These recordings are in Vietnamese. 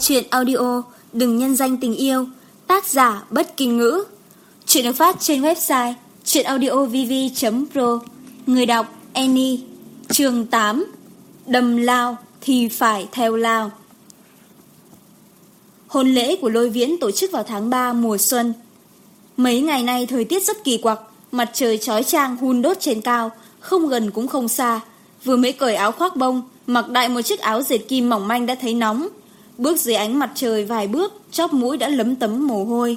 Chuyện audio Đừng nhân danh tình yêu, Tác giả bất kinh ngữ. Chuyện được phát trên website chuyenaudiovv.pro Người đọc, Annie. Chương 8 Đầm lao thì phải theo lao. Hôn lễ của Lôi Viễn tổ chức vào tháng 3 mùa xuân. Mấy ngày nay thời tiết rất kỳ quặc, Mặt trời chói trang hun đốt trên cao, Không gần cũng không xa. Vừa mới cởi áo khoác bông, Mặc đại một chiếc áo dệt kim mỏng manh đã thấy nóng. Bước dưới ánh mặt trời vài bước, chóp mũi đã lấm tấm mồ hôi.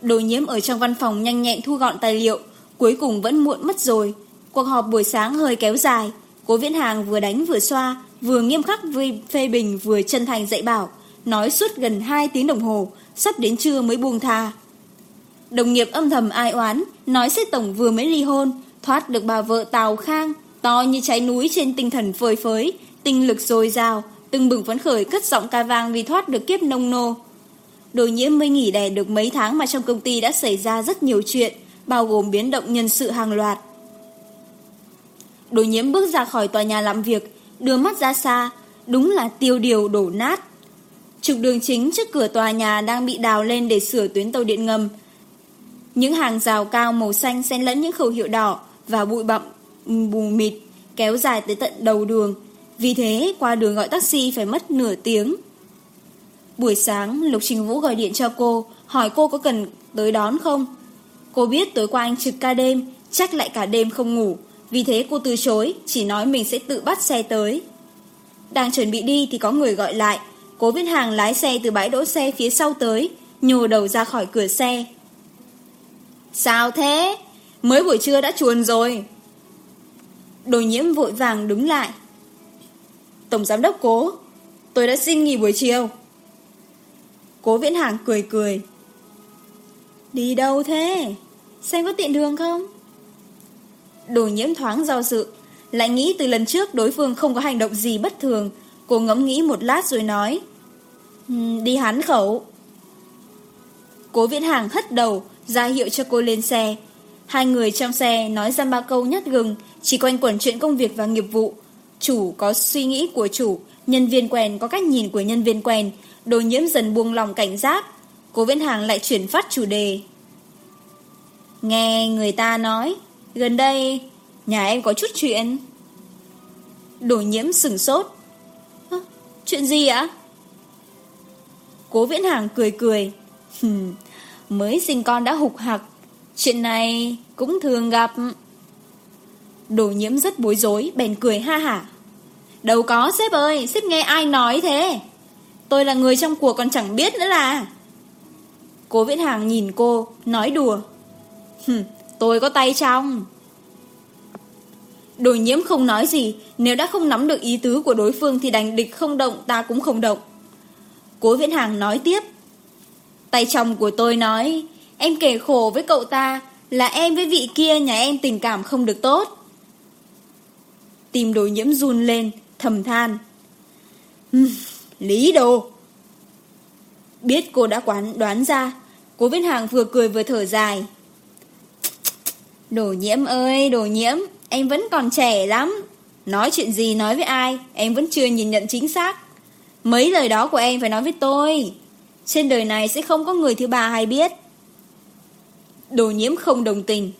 Đồ nhiễm ở trong văn phòng nhanh nhẹn thu gọn tài liệu, cuối cùng vẫn muộn mất rồi. Cuộc họp buổi sáng hơi kéo dài, cố viễn hàng vừa đánh vừa xoa, vừa nghiêm khắc vừa phê bình vừa chân thành dạy bảo, nói suốt gần 2 tiếng đồng hồ, sắp đến trưa mới buông tha. Đồng nghiệp âm thầm ai oán, nói xếp tổng vừa mới ly hôn, thoát được bà vợ Tào Khang, to như trái núi trên tinh thần phơi phới, tinh lực dồi dào, từng bừng phấn khởi cất giọng ca vang vì thoát được kiếp nông nô. Đồ nhiễm mới nghỉ đẻ được mấy tháng mà trong công ty đã xảy ra rất nhiều chuyện, bao gồm biến động nhân sự hàng loạt. Đồ nhiễm bước ra khỏi tòa nhà làm việc, đưa mắt ra xa, đúng là tiêu điều đổ nát. Trục đường chính trước cửa tòa nhà đang bị đào lên để sửa tuyến tàu điện ngầm. Những hàng rào cao màu xanh xen lẫn những khẩu hiệu đỏ và bụi bặm bù mịt kéo dài tới tận đầu đường, vì thế qua đường gọi taxi phải mất nửa tiếng. Buổi sáng Lục Trình Vũ gọi điện cho cô Hỏi cô có cần tới đón không. Cô biết tối qua anh trực ca đêm Chắc lại cả đêm không ngủ. Vì thế cô từ chối Chỉ nói mình sẽ tự bắt xe tới. Đang chuẩn bị đi thì có người gọi lại. Cố Viết Hàng lái xe từ bãi đỗ xe phía sau tới Nhô đầu ra khỏi cửa xe. Sao thế? Mới buổi trưa đã chuồn rồi. Đồ nhiễm vội vàng đứng lại. Tổng Giám đốc Cố, tôi đã xin nghỉ buổi chiều. Cố Viễn Hàng cười cười. Đi đâu thế? Xem có tiện đường không? Đồ nhiễm thoáng do sự, lại nghĩ từ lần trước đối phương không có hành động gì bất thường. Cô ngẫm nghĩ một lát rồi nói. Đi hán khẩu. Cố Viễn Hàng hất đầu, ra hiệu cho cô lên xe. Hai người trong xe nói ra ba câu nhát gừng, chỉ quanh quẩn chuyện công việc và nghiệp vụ. Chủ có suy nghĩ của chủ, nhân viên quen có cách nhìn của nhân viên quen, đồ nhiễm dần buông lòng cảnh giác. Cố Viễn Hàng lại chuyển phát chủ đề. Nghe người ta nói, gần đây nhà em có chút chuyện. Đồ nhiễm sừng sốt. Hả, chuyện gì ạ? Cố Viễn Hàng cười cười. Hừm, mới sinh con đã hục hạc Chuyện này cũng thường gặp... Đồ nhiễm rất bối rối, bèn cười ha hả. Đâu có sếp ơi, sếp nghe ai nói thế? Tôi là người trong cuộc còn chẳng biết nữa là. cô viễn hàng nhìn cô, nói đùa. Tôi có tay trong. Đồ nhiễm không nói gì, nếu đã không nắm được ý tứ của đối phương thì đành địch không động ta cũng không động. cô viễn hàng nói tiếp. Tay chồng của tôi nói, em kể khổ với cậu ta là em với vị kia nhà em tình cảm không được tốt. Tìm đồ nhiễm run lên, thầm than. Lý đồ! Biết cô đã quán đoán ra, cô viết hàng vừa cười vừa thở dài. Đồ nhiễm ơi, đồ nhiễm, em vẫn còn trẻ lắm. Nói chuyện gì nói với ai, em vẫn chưa nhìn nhận chính xác. Mấy lời đó của em phải nói với tôi. Trên đời này sẽ không có người thứ ba hay biết. Đồ nhiễm không đồng tình.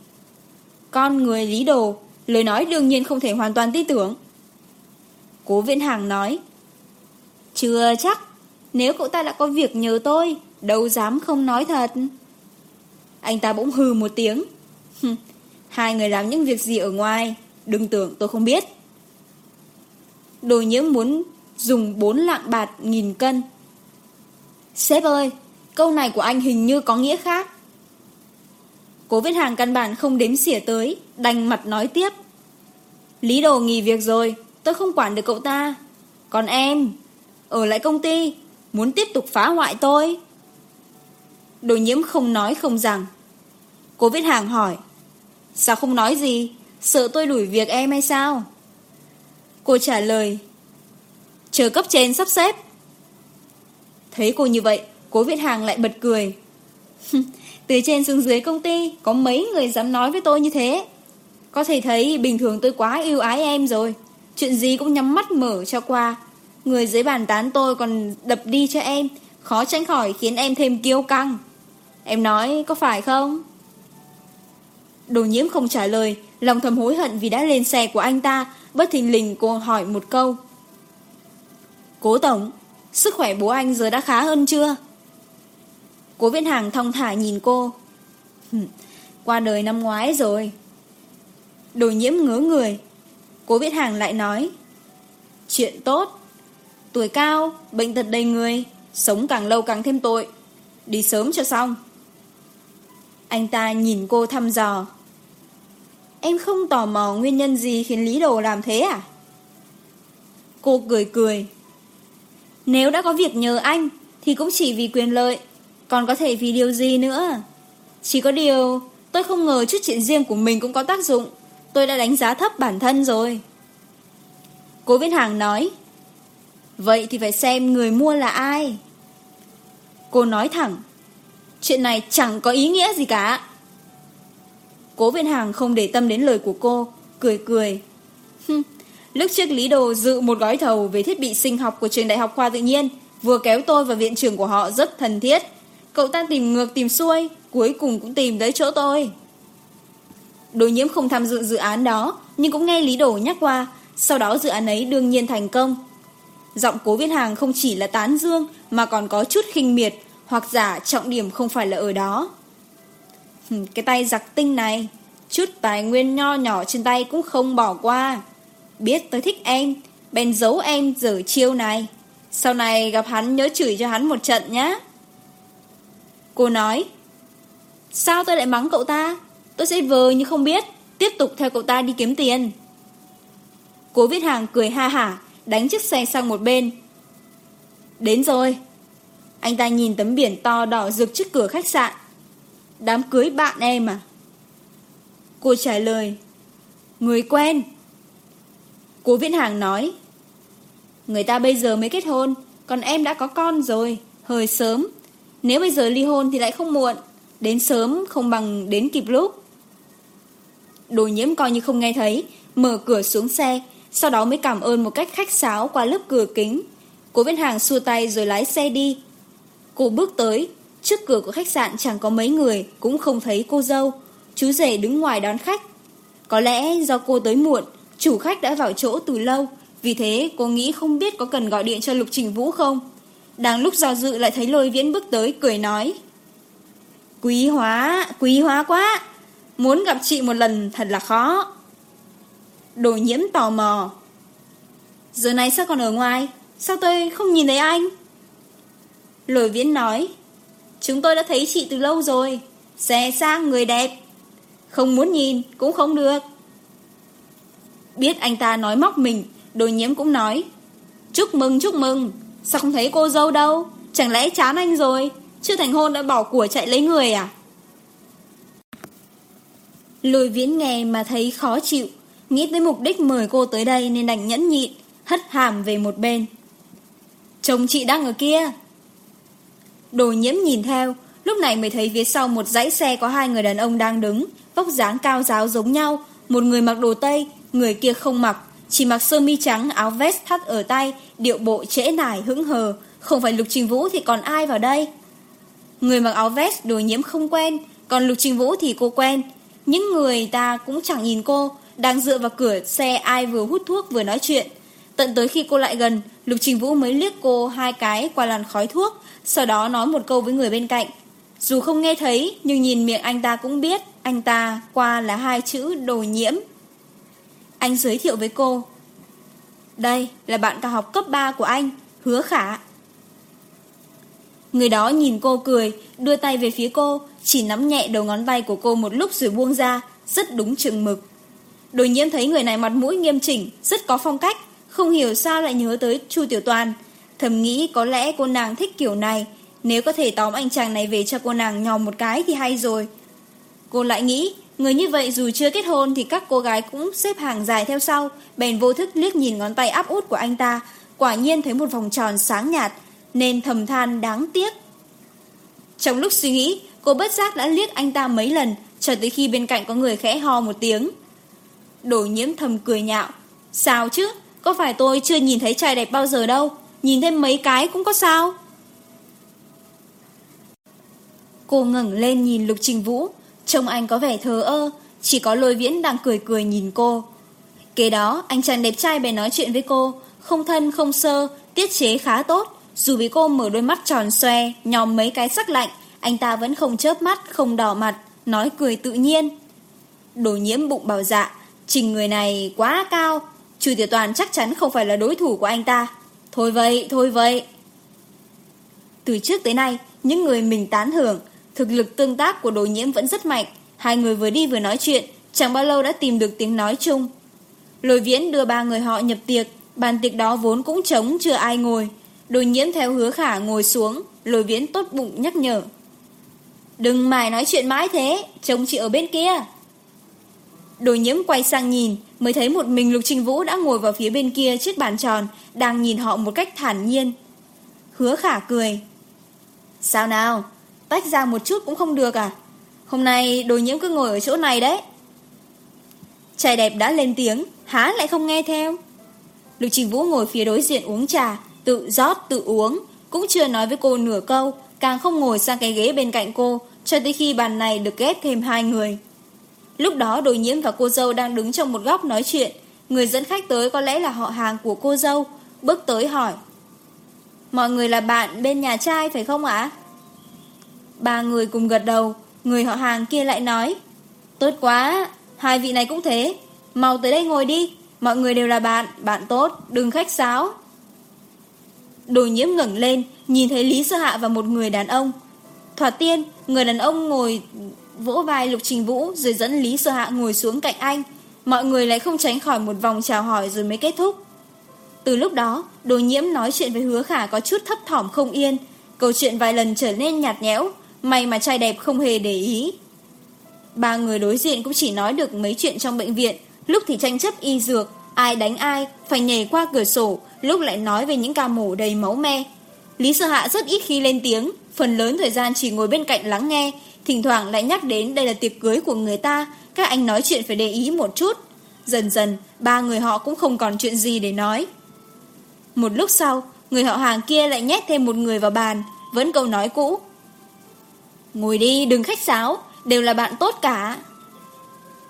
Con người lý đồ lời nói đương nhiên không thể hoàn toàn tin tưởng. Cố viễn hàng nói, Chưa chắc, nếu cậu ta đã có việc nhờ tôi, đâu dám không nói thật. Anh ta bỗng hừ một tiếng. Hai người làm những việc gì ở ngoài, đừng tưởng tôi không biết. Đồ nhiễm muốn dùng bốn lạng bạc nghìn cân. Sếp ơi, câu này của anh hình như có nghĩa khác. Cố viết hàng căn bản không đếm xỉa tới, Đành mặt nói tiếp. Lý đồ nghỉ việc rồi, Tôi không quản được cậu ta. Còn em, Ở lại công ty, Muốn tiếp tục phá hoại tôi. Đồ nhiễm không nói không rằng. Cố viết hàng hỏi, Sao không nói gì? Sợ tôi đuổi việc em hay sao? Cô trả lời, Chờ cấp trên sắp xếp. Thấy cô như vậy, Cố Việt Hàng lại bật cười. cười từ trên xuống dưới công ty, Có mấy người dám nói với tôi như thế? Có thể thấy bình thường tôi quá yêu ái em rồi. Chuyện gì cũng nhắm mắt mở cho qua. Người dưới bàn tán tôi còn đập đi cho em. Khó tránh khỏi khiến em thêm kiêu căng. Em nói, có phải không? Đồ nhiễm không trả lời. Lòng thầm hối hận vì đã lên xe của anh ta, Bất thình lình cô hỏi một câu. Cố tổng, Sức khỏe bố anh giờ đã khá hơn chưa? Cố viễn hàng thong thả nhìn cô. Qua đời năm ngoái rồi. Đồ nhiễm ngứa người. Cố viễn hàng lại nói. Chuyện tốt. Tuổi cao, bệnh tật đầy người. Sống càng lâu càng thêm tội. Đi sớm cho xong. Anh ta nhìn cô thăm dò. Em không tò mò nguyên nhân gì khiến Lý Đồ làm thế à? Cô cười cười. Nếu đã có việc nhờ anh, thì cũng chỉ vì quyền lợi còn có thể vì điều gì nữa? Chỉ có điều, Tôi không ngờ chút chuyện riêng của mình cũng có tác dụng. Tôi đã đánh giá thấp bản thân rồi. Cố Viễn Hàng nói, Vậy thì phải xem người mua là ai. Cô nói thẳng, Chuyện này chẳng có ý nghĩa gì cả. Cố Viễn Hàng không để tâm đến lời của cô, Cười cười Lúc trước Lý Đồ dự một gói thầu Về thiết bị sinh học của trường đại học khoa tự nhiên, Vừa kéo tôi và viện trưởng của họ rất thân thiết. Cậu ta tìm ngược, tìm xuôi, Cuối cùng cũng tìm tới chỗ tôi. Đối nhiễm không tham dự dự án đó, Nhưng cũng nghe Lý Đổ nhắc qua. Sau đó dự án ấy đương nhiên thành công. Giọng cố viên hàng không chỉ là tán dương, Mà còn có chút khinh miệt, Hoặc giả trọng điểm không phải là ở đó. Cái tay giặc tinh này, Chút tài nguyên nho nhỏ trên tay cũng không bỏ qua. Biết tôi thích em, Bèn giấu em dở chiêu này. Sau này gặp hắn nhớ chửi cho hắn một trận nhé Cô nói, Sao tôi lại mắng cậu ta? Tôi sẽ vờ như không biết. Tiếp tục theo cậu ta đi kiếm tiền. Cố viết hàng cười ha hả, Đánh chiếc xe sang một bên. Đến rồi. Anh ta nhìn tấm biển to đỏ rực trước cửa khách sạn. Đám cưới bạn em à? Cô trả lời, Người quen. Cố viễn hàng nói, Người ta bây giờ mới kết hôn, Còn em đã có con rồi, Hơi sớm. Nếu bây giờ ly hôn thì lại không muộn. Đến sớm không bằng đến kịp lúc. Đồ nhiễm coi như không nghe thấy. Mở cửa xuống xe, Sau đó mới cảm ơn một cách khách sáo qua lớp cửa kính. Cố viên hàng xua tay rồi lái xe đi. Cô bước tới. Trước cửa của khách sạn chẳng có mấy người, Cũng không thấy cô dâu. Chú rể đứng ngoài đón khách. Có lẽ do cô tới muộn, Chủ khách đã vào chỗ từ lâu. Vì thế cô nghĩ không biết có cần gọi điện cho Lục Trình Vũ không? Đang lúc do dự lại thấy lôi viễn bước tới cười nói. Quý hóa, quý hóa quá. Muốn gặp chị một lần thật là khó. Đồ nhiễm tò mò. Giờ này sao còn ở ngoài? Sao tôi không nhìn thấy anh? Lôi viễn nói. Chúng tôi đã thấy chị từ lâu rồi. Xe sang người đẹp. Không muốn nhìn cũng không được. Biết anh ta nói móc mình, đồ nhiễm cũng nói. Chúc mừng, chúc mừng. Sao không thấy cô dâu đâu? Chẳng lẽ chán anh rồi? Chưa thành hôn đã bỏ của chạy lấy người à? Lôi viễn nghe mà thấy khó chịu, Nghĩ tới mục đích mời cô tới đây Nên đành nhẫn nhịn, Hất hàm về một bên. Chồng chị đang ở kia. Đồ nhiễm nhìn theo, Lúc này mới thấy phía sau một dãy xe Có hai người đàn ông đang đứng, Vóc dáng cao giáo giống nhau. Một người mặc đồ tây, Người kia không mặc, Chỉ mặc sơ mi trắng, áo vest thắt ở tay điệu bộ trễ nải hững hờ, không phải Lục Trình Vũ thì còn ai vào đây? Người mặc áo vest đồ nhiễm không quen, còn Lục Trình Vũ thì cô quen. Những người ta cũng chẳng nhìn cô, đang dựa vào cửa xe ai vừa hút thuốc vừa nói chuyện. Tận tới khi cô lại gần, Lục Trình Vũ mới liếc cô hai cái qua làn khói thuốc, sau đó nói một câu với người bên cạnh. Dù không nghe thấy, nhưng nhìn miệng anh ta cũng biết, anh ta qua là hai chữ đồ nhiễm. Anh giới thiệu với cô, đây là bạn cả học cấp 3 của anh, Hứa Khả. Người đó nhìn cô cười, đưa tay về phía cô, chỉ nắm nhẹ đầu ngón tay của cô một lúc rồi buông ra, rất đúng chừng mực. Đồ nhiên thấy người này mặt mũi nghiêm chỉnh, rất có phong cách, không hiểu sao lại nhớ tới Chu Tiểu Toàn. Thầm nghĩ có lẽ cô nàng thích kiểu này, nếu có thể tóm anh chàng này về cho cô nàng nhòm một cái thì hay rồi. Cô lại nghĩ Người như vậy dù chưa kết hôn thì các cô gái cũng xếp hàng dài theo sau, bèn vô thức liếc nhìn ngón tay áp út của anh ta, quả nhiên thấy một vòng tròn sáng nhạt, nên thầm than đáng tiếc. Trong lúc suy nghĩ, cô bất giác đã liếc anh ta mấy lần, cho tới khi bên cạnh có người khẽ ho một tiếng. Đổ nhiễm thầm cười nhạo. Sao chứ, có phải tôi chưa nhìn thấy trai đẹp bao giờ đâu, nhìn thêm mấy cái cũng có sao. Cô ngẩng lên nhìn Lục Trình Vũ, Trông anh có vẻ thờ ơ, Chỉ có lôi viễn đang cười cười nhìn cô. Kế đó, anh chàng đẹp trai bè nói chuyện với cô. Không thân, không sơ, Tiết chế khá tốt. Dù bị cô mở đôi mắt tròn xoe, Nhòm mấy cái sắc lạnh, Anh ta vẫn không chớp mắt, không đỏ mặt, Nói cười tự nhiên. Đồ nhiễm bụng bảo dạ Trình người này quá cao. Trừ tiểu toàn chắc chắn không phải là đối thủ của anh ta. Thôi vậy thôi vậy. Từ trước tới nay, Những người mình tán hưởng Thực lực tương tác của đồ nhiễm vẫn rất mạnh. Hai người vừa đi vừa nói chuyện, chẳng bao lâu đã tìm được tiếng nói chung. Lôi viễn đưa ba người họ nhập tiệc, bàn tiệc đó vốn cũng trống chưa ai ngồi. Đồ nhiễm theo hứa khả ngồi xuống, lôi viễn tốt bụng nhắc nhở. Đừng mải nói chuyện mãi thế, chồng chị ở bên kia. Đồ nhiễm quay sang nhìn, mới thấy một mình Lục trinh Vũ đã ngồi vào phía bên kia chiếc bàn tròn, đang nhìn họ một cách thản nhiên. Hứa khả cười. Sao nào, tách ra một chút cũng không được à? Hôm nay đồ nhiễm cứ ngồi ở chỗ này đấy. Trai đẹp đã lên tiếng, há lại không nghe theo. Lục Trình Vũ ngồi phía đối diện uống trà, tự rót tự uống, cũng chưa nói với cô nửa câu, càng không ngồi sang cái ghế bên cạnh cô, cho tới khi bàn này được ghép thêm hai người. Lúc đó đồ nhiễm và cô dâu đang đứng trong một góc nói chuyện, người dẫn khách tới có lẽ là họ hàng của cô dâu, bước tới hỏi. Mọi người là bạn bên nhà trai phải không ạ? Ba người cùng gật đầu Người họ hàng kia lại nói Tốt quá, hai vị này cũng thế. Mau tới đây ngồi đi Mọi người đều là bạn, bạn tốt, đừng khách sáo. Đồ nhiễm ngẩn lên Nhìn thấy Lý Sơ Hạ và một người đàn ông. Thoạt tiên, người đàn ông ngồi vỗ vai Lục Trình Vũ Rồi dẫn Lý Sơ Hạ ngồi xuống cạnh anh. Mọi người lại không tránh khỏi một vòng chào hỏi rồi mới kết thúc. Từ lúc đó, đồ nhiễm nói chuyện với hứa khả có chút thấp thỏm không yên. Câu chuyện vài lần trở nên nhạt nhẽo. May mà trai đẹp không hề để ý. Ba người đối diện cũng chỉ nói được mấy chuyện trong bệnh viện. Lúc thì tranh chấp y dược, Ai đánh ai, Phải nhảy qua cửa sổ, Lúc lại nói về những ca mổ đầy máu me. Lý Sơ Hạ rất ít khi lên tiếng, Phần lớn thời gian chỉ ngồi bên cạnh lắng nghe. Thỉnh thoảng lại nhắc đến đây là tiệc cưới của người ta, Các anh nói chuyện phải để ý một chút. Dần dần, Ba người họ cũng không còn chuyện gì để nói. Một lúc sau, Người họ hàng kia lại nhét thêm một người vào bàn, Vẫn câu nói cũ. Ngồi đi, đừng khách sáo, Đều là bạn tốt cả.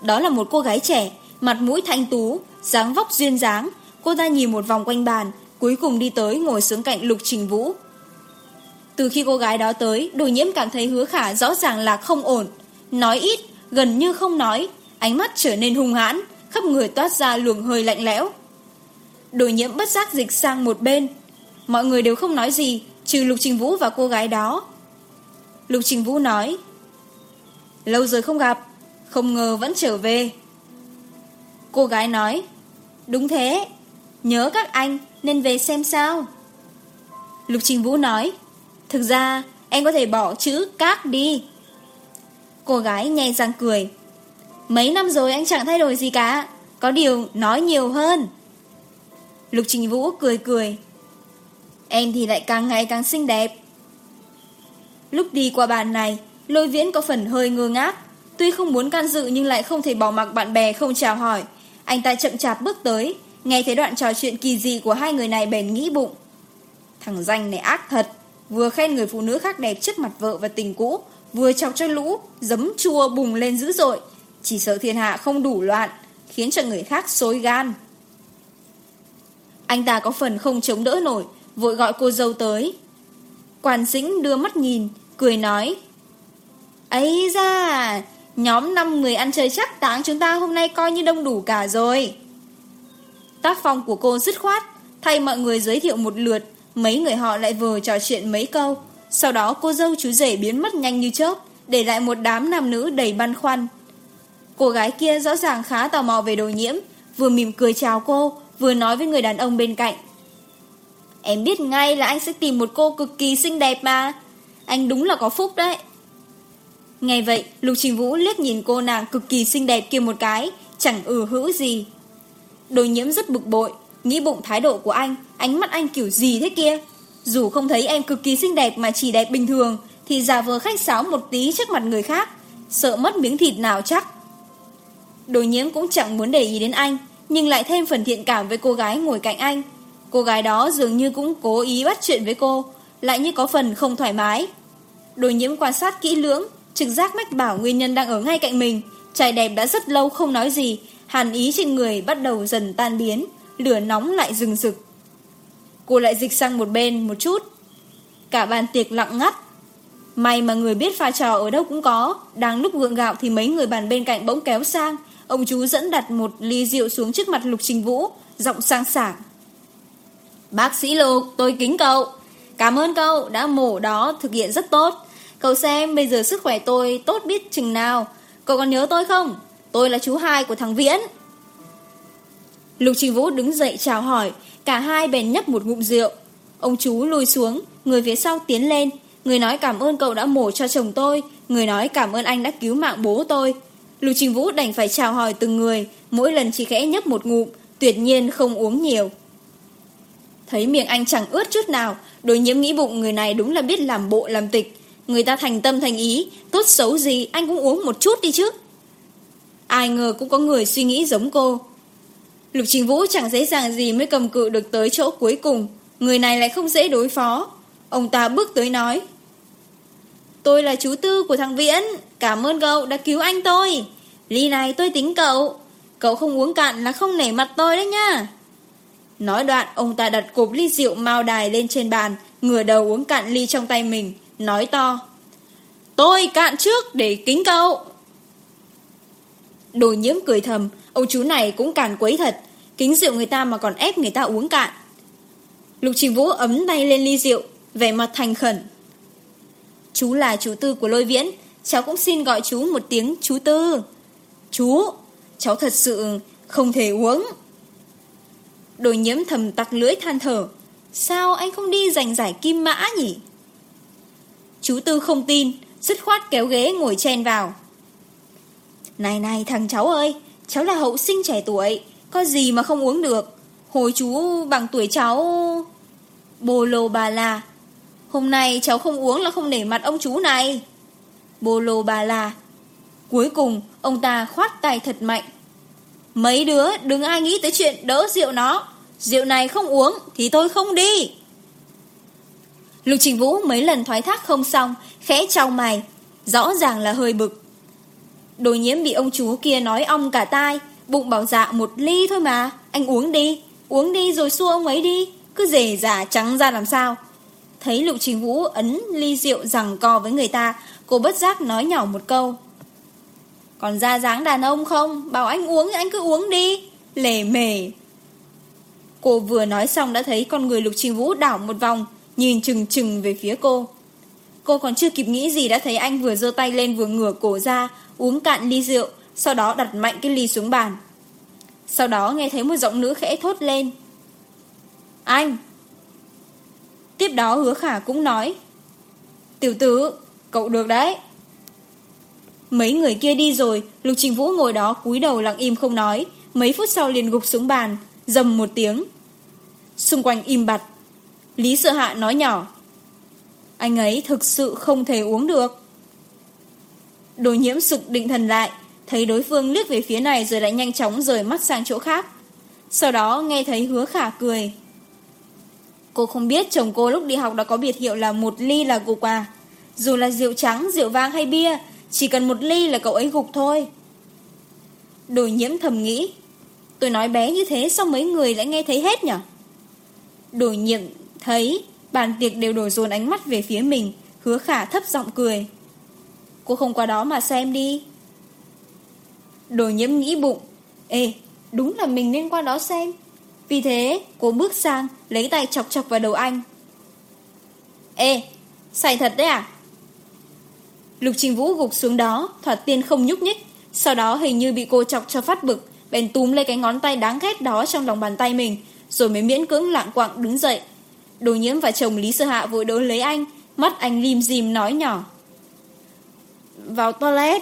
Đó là một cô gái trẻ, Mặt mũi thanh tú, dáng vóc duyên dáng. Cô ta nhìn một vòng quanh bàn, Cuối cùng đi tới ngồi xuống cạnh Lục Trình Vũ. Từ khi cô gái đó tới, Đồ nhiễm cảm thấy hứa khả rõ ràng là không ổn. Nói ít, Gần như không nói, Ánh mắt trở nên hung hãn, Khắp người toát ra luồng hơi lạnh lẽo. Đồ nhiễm bất giác dịch sang một bên. Mọi người đều không nói gì, Trừ Lục Trình Vũ và cô gái đó. Lục Trình Vũ nói, Lâu rồi không gặp, Không ngờ vẫn trở về. Cô gái nói, Đúng thế, Nhớ các anh nên về xem sao. Lục Trình Vũ nói, Thực ra em có thể bỏ chữ các đi. Cô gái nhè răng cười, Mấy năm rồi anh chẳng thay đổi gì cả, Có điều nói nhiều hơn. Lục Trình Vũ cười cười, Em thì lại càng ngày càng xinh đẹp Lúc đi qua bàn này, lôi viễn có phần hơi ngơ ngác. Tuy không muốn can dự nhưng lại không thể bỏ mặc bạn bè không chào hỏi. Anh ta chậm chạp bước tới, nghe thấy đoạn trò chuyện kỳ dị của hai người này bèn nghĩ bụng. Thằng danh này ác thật, vừa khen người phụ nữ khác đẹp trước mặt vợ và tình cũ, vừa chọc cho lũ, giấm chua bùng lên dữ dội. Chỉ sợ thiên hạ không đủ loạn, khiến cho người khác xối gan. Anh ta có phần không chống đỡ nổi, vội gọi cô dâu tới. Quản dĩnh đưa mắt nhìn, cười nói ấy ra, nhóm 5 người ăn chơi chắc táng chúng ta hôm nay coi như đông đủ cả rồi. Tác phong của cô dứt khoát, thay mọi người giới thiệu một lượt, mấy người họ lại vừa trò chuyện mấy câu. Sau đó cô dâu chú rể biến mất nhanh như chớp, để lại một đám nam nữ đầy băn khoăn. Cô gái kia rõ ràng khá tò mò về đồ nhiễm, vừa mỉm cười chào cô, vừa nói với người đàn ông bên cạnh. Em biết ngay là anh sẽ tìm một cô cực kỳ xinh đẹp mà, anh đúng là có phúc đấy. Ngay vậy, Lục Trình Vũ liếc nhìn cô nàng cực kỳ xinh đẹp kia một cái, chẳng ừ hữu gì. Đồ nhiễm rất bực bội, nghĩ bụng thái độ của anh, ánh mắt anh kiểu gì thế kia. Dù không thấy em cực kỳ xinh đẹp mà chỉ đẹp bình thường, thì giả vờ khách sáo một tí trước mặt người khác, sợ mất miếng thịt nào chắc. Đồ nhiễm cũng chẳng muốn để ý đến anh, nhưng lại thêm phần thiện cảm với cô gái ngồi cạnh anh. Cô gái đó dường như cũng cố ý bắt chuyện với cô, lại như có phần không thoải mái đôi nhiễm quan sát kỹ lưỡng, trực giác mách bảo nguyên nhân đang ở ngay cạnh mình. Trai đẹp đã rất lâu không nói gì, hàn ý trên người bắt đầu dần tan biến, lửa nóng lại rừng rực. Cô lại dịch sang một bên một chút. Cả bàn tiệc lặng ngắt. May mà người biết pha trò ở đâu cũng có. Đang lúc gượng gạo thì mấy người bàn bên cạnh bỗng kéo sang. Ông chú dẫn đặt một ly rượu xuống trước mặt Lục Trình Vũ, giọng sang sảng. Bác sĩ Lục, tôi kính cậu. Cảm ơn cậu đã mổ đó thực hiện rất tốt. Cậu xem, bây giờ sức khỏe tôi tốt biết chừng nào. Cậu còn nhớ tôi không? Tôi là chú hai của thằng Viễn. Lục Trình Vũ đứng dậy chào hỏi. Cả hai bèn nhấp một ngụm rượu. Ông chú lùi xuống, Người phía sau tiến lên. Người nói cảm ơn cậu đã mổ cho chồng tôi. Người nói cảm ơn anh đã cứu mạng bố tôi. Lục Trình Vũ đành phải chào hỏi từng người. Mỗi lần chỉ khẽ nhấp một ngụm, Tuyệt nhiên không uống nhiều. Thấy miệng anh chẳng ướt chút nào, Đối nhiễm nghĩ bụng người này đúng là biết làm bộ làm tịch. Người ta thành tâm thành ý, tốt xấu gì anh cũng uống một chút đi chứ. Ai ngờ cũng có người suy nghĩ giống cô. Lục Trình Vũ chẳng dễ dàng gì mới cầm cự được tới chỗ cuối cùng. Người này lại không dễ đối phó. Ông ta bước tới nói. Tôi là chú tư của thằng Viễn. Cảm ơn cậu đã cứu anh tôi. Ly này tôi tính cậu. Cậu không uống cạn là không nể mặt tôi đấy nha. Nói đoạn, ông ta đặt cục ly rượu mau đài lên trên bàn, ngửa đầu uống cạn ly trong tay mình nói to. Tôi cạn trước để kính cậu. Đồ nhiễm cười thầm, ông chú này cũng càn quấy thật, kính rượu người ta mà còn ép người ta uống cạn. Lục Trình Vũ ấm tay lên ly rượu, vẻ mặt thành khẩn. Chú là chú tư của Lôi Viễn, cháu cũng xin gọi chú một tiếng chú tư. Chú, cháu thật sự không thể uống. Đồ nhiễm thầm tặc lưỡi than thở, sao anh không đi giành giải kim mã nhỉ? Chú Tư không tin, dứt khoát kéo ghế ngồi chen vào. Này này thằng cháu ơi, cháu là hậu sinh trẻ tuổi, có gì mà không uống được. Hồi chú bằng tuổi cháu... Bồ lô bà là... Hôm nay cháu không uống là không nể mặt ông chú này. Bồ lô bà là... Cuối cùng, ông ta khoát tay thật mạnh. Mấy đứa đừng ai nghĩ tới chuyện đỡ rượu nó. Rượu này không uống thì tôi không đi. Lục Trình Vũ mấy lần thoái thác không xong, khẽ trao mày, rõ ràng là hơi bực. Đồ nhiễm bị ông chú kia nói ong cả tai, bụng bảo dạ một ly thôi mà, anh uống đi, uống đi rồi xua ông ấy đi, cứ rể giả trắng ra làm sao. Thấy Lục Trình Vũ ấn ly rượu rằng co với người ta, cô bất giác nói nhỏ một câu. Còn ra dáng đàn ông không, bảo anh uống anh cứ uống đi, lề mề. Cô vừa nói xong đã thấy con người Lục Trình Vũ đảo một vòng, Nhìn chừng chừng về phía cô. Cô còn chưa kịp nghĩ gì đã thấy anh vừa dơ tay lên vừa ngửa cổ ra, Uống cạn ly rượu, Sau đó đặt mạnh cái ly xuống bàn. Sau đó nghe thấy một giọng nữ khẽ thốt lên. Anh! Tiếp đó hứa khả cũng nói. Tiểu tử, Cậu được đấy. Mấy người kia đi rồi, Lục Trình Vũ ngồi đó cúi đầu lặng im không nói. Mấy phút sau liền gục xuống bàn, Dầm một tiếng. Xung quanh im bặt Lý sợ hạ nói nhỏ. Anh ấy thực sự không thể uống được. Đồ nhiễm sực định thần lại, thấy đối phương liếc về phía này rồi lại nhanh chóng rời mắt sang chỗ khác. Sau đó nghe thấy hứa khả cười. Cô không biết chồng cô lúc đi học đã có biệt hiệu là một ly là gục à. Dù là rượu trắng, rượu vang hay bia, chỉ cần một ly là cậu ấy gục thôi. Đồ nhiễm thầm nghĩ. Tôi nói bé như thế sao mấy người lại nghe thấy hết nhỉ? Đồ nhiễm Thấy, bàn tiệc đều đổ dồn ánh mắt về phía mình, hứa khả thấp giọng cười. Cô không qua đó mà xem đi. Đồ nhiễm nghĩ bụng. Ê, đúng là mình nên qua đó xem. Vì thế, cô bước sang, lấy tay chọc chọc vào đầu anh. Ê, xài thật đấy à? Lục Trình Vũ gục xuống đó, thoạt tiên không nhúc nhích. Sau đó hình như bị cô chọc cho phát bực, bèn túm lấy cái ngón tay đáng ghét đó trong lòng bàn tay mình, rồi mới miễn cưỡng lạng quạng đứng dậy, Đồ nhiễm và chồng Lý Sơ Hạ vội đốn lấy anh Mắt anh lim dim nói nhỏ. Vào toilet.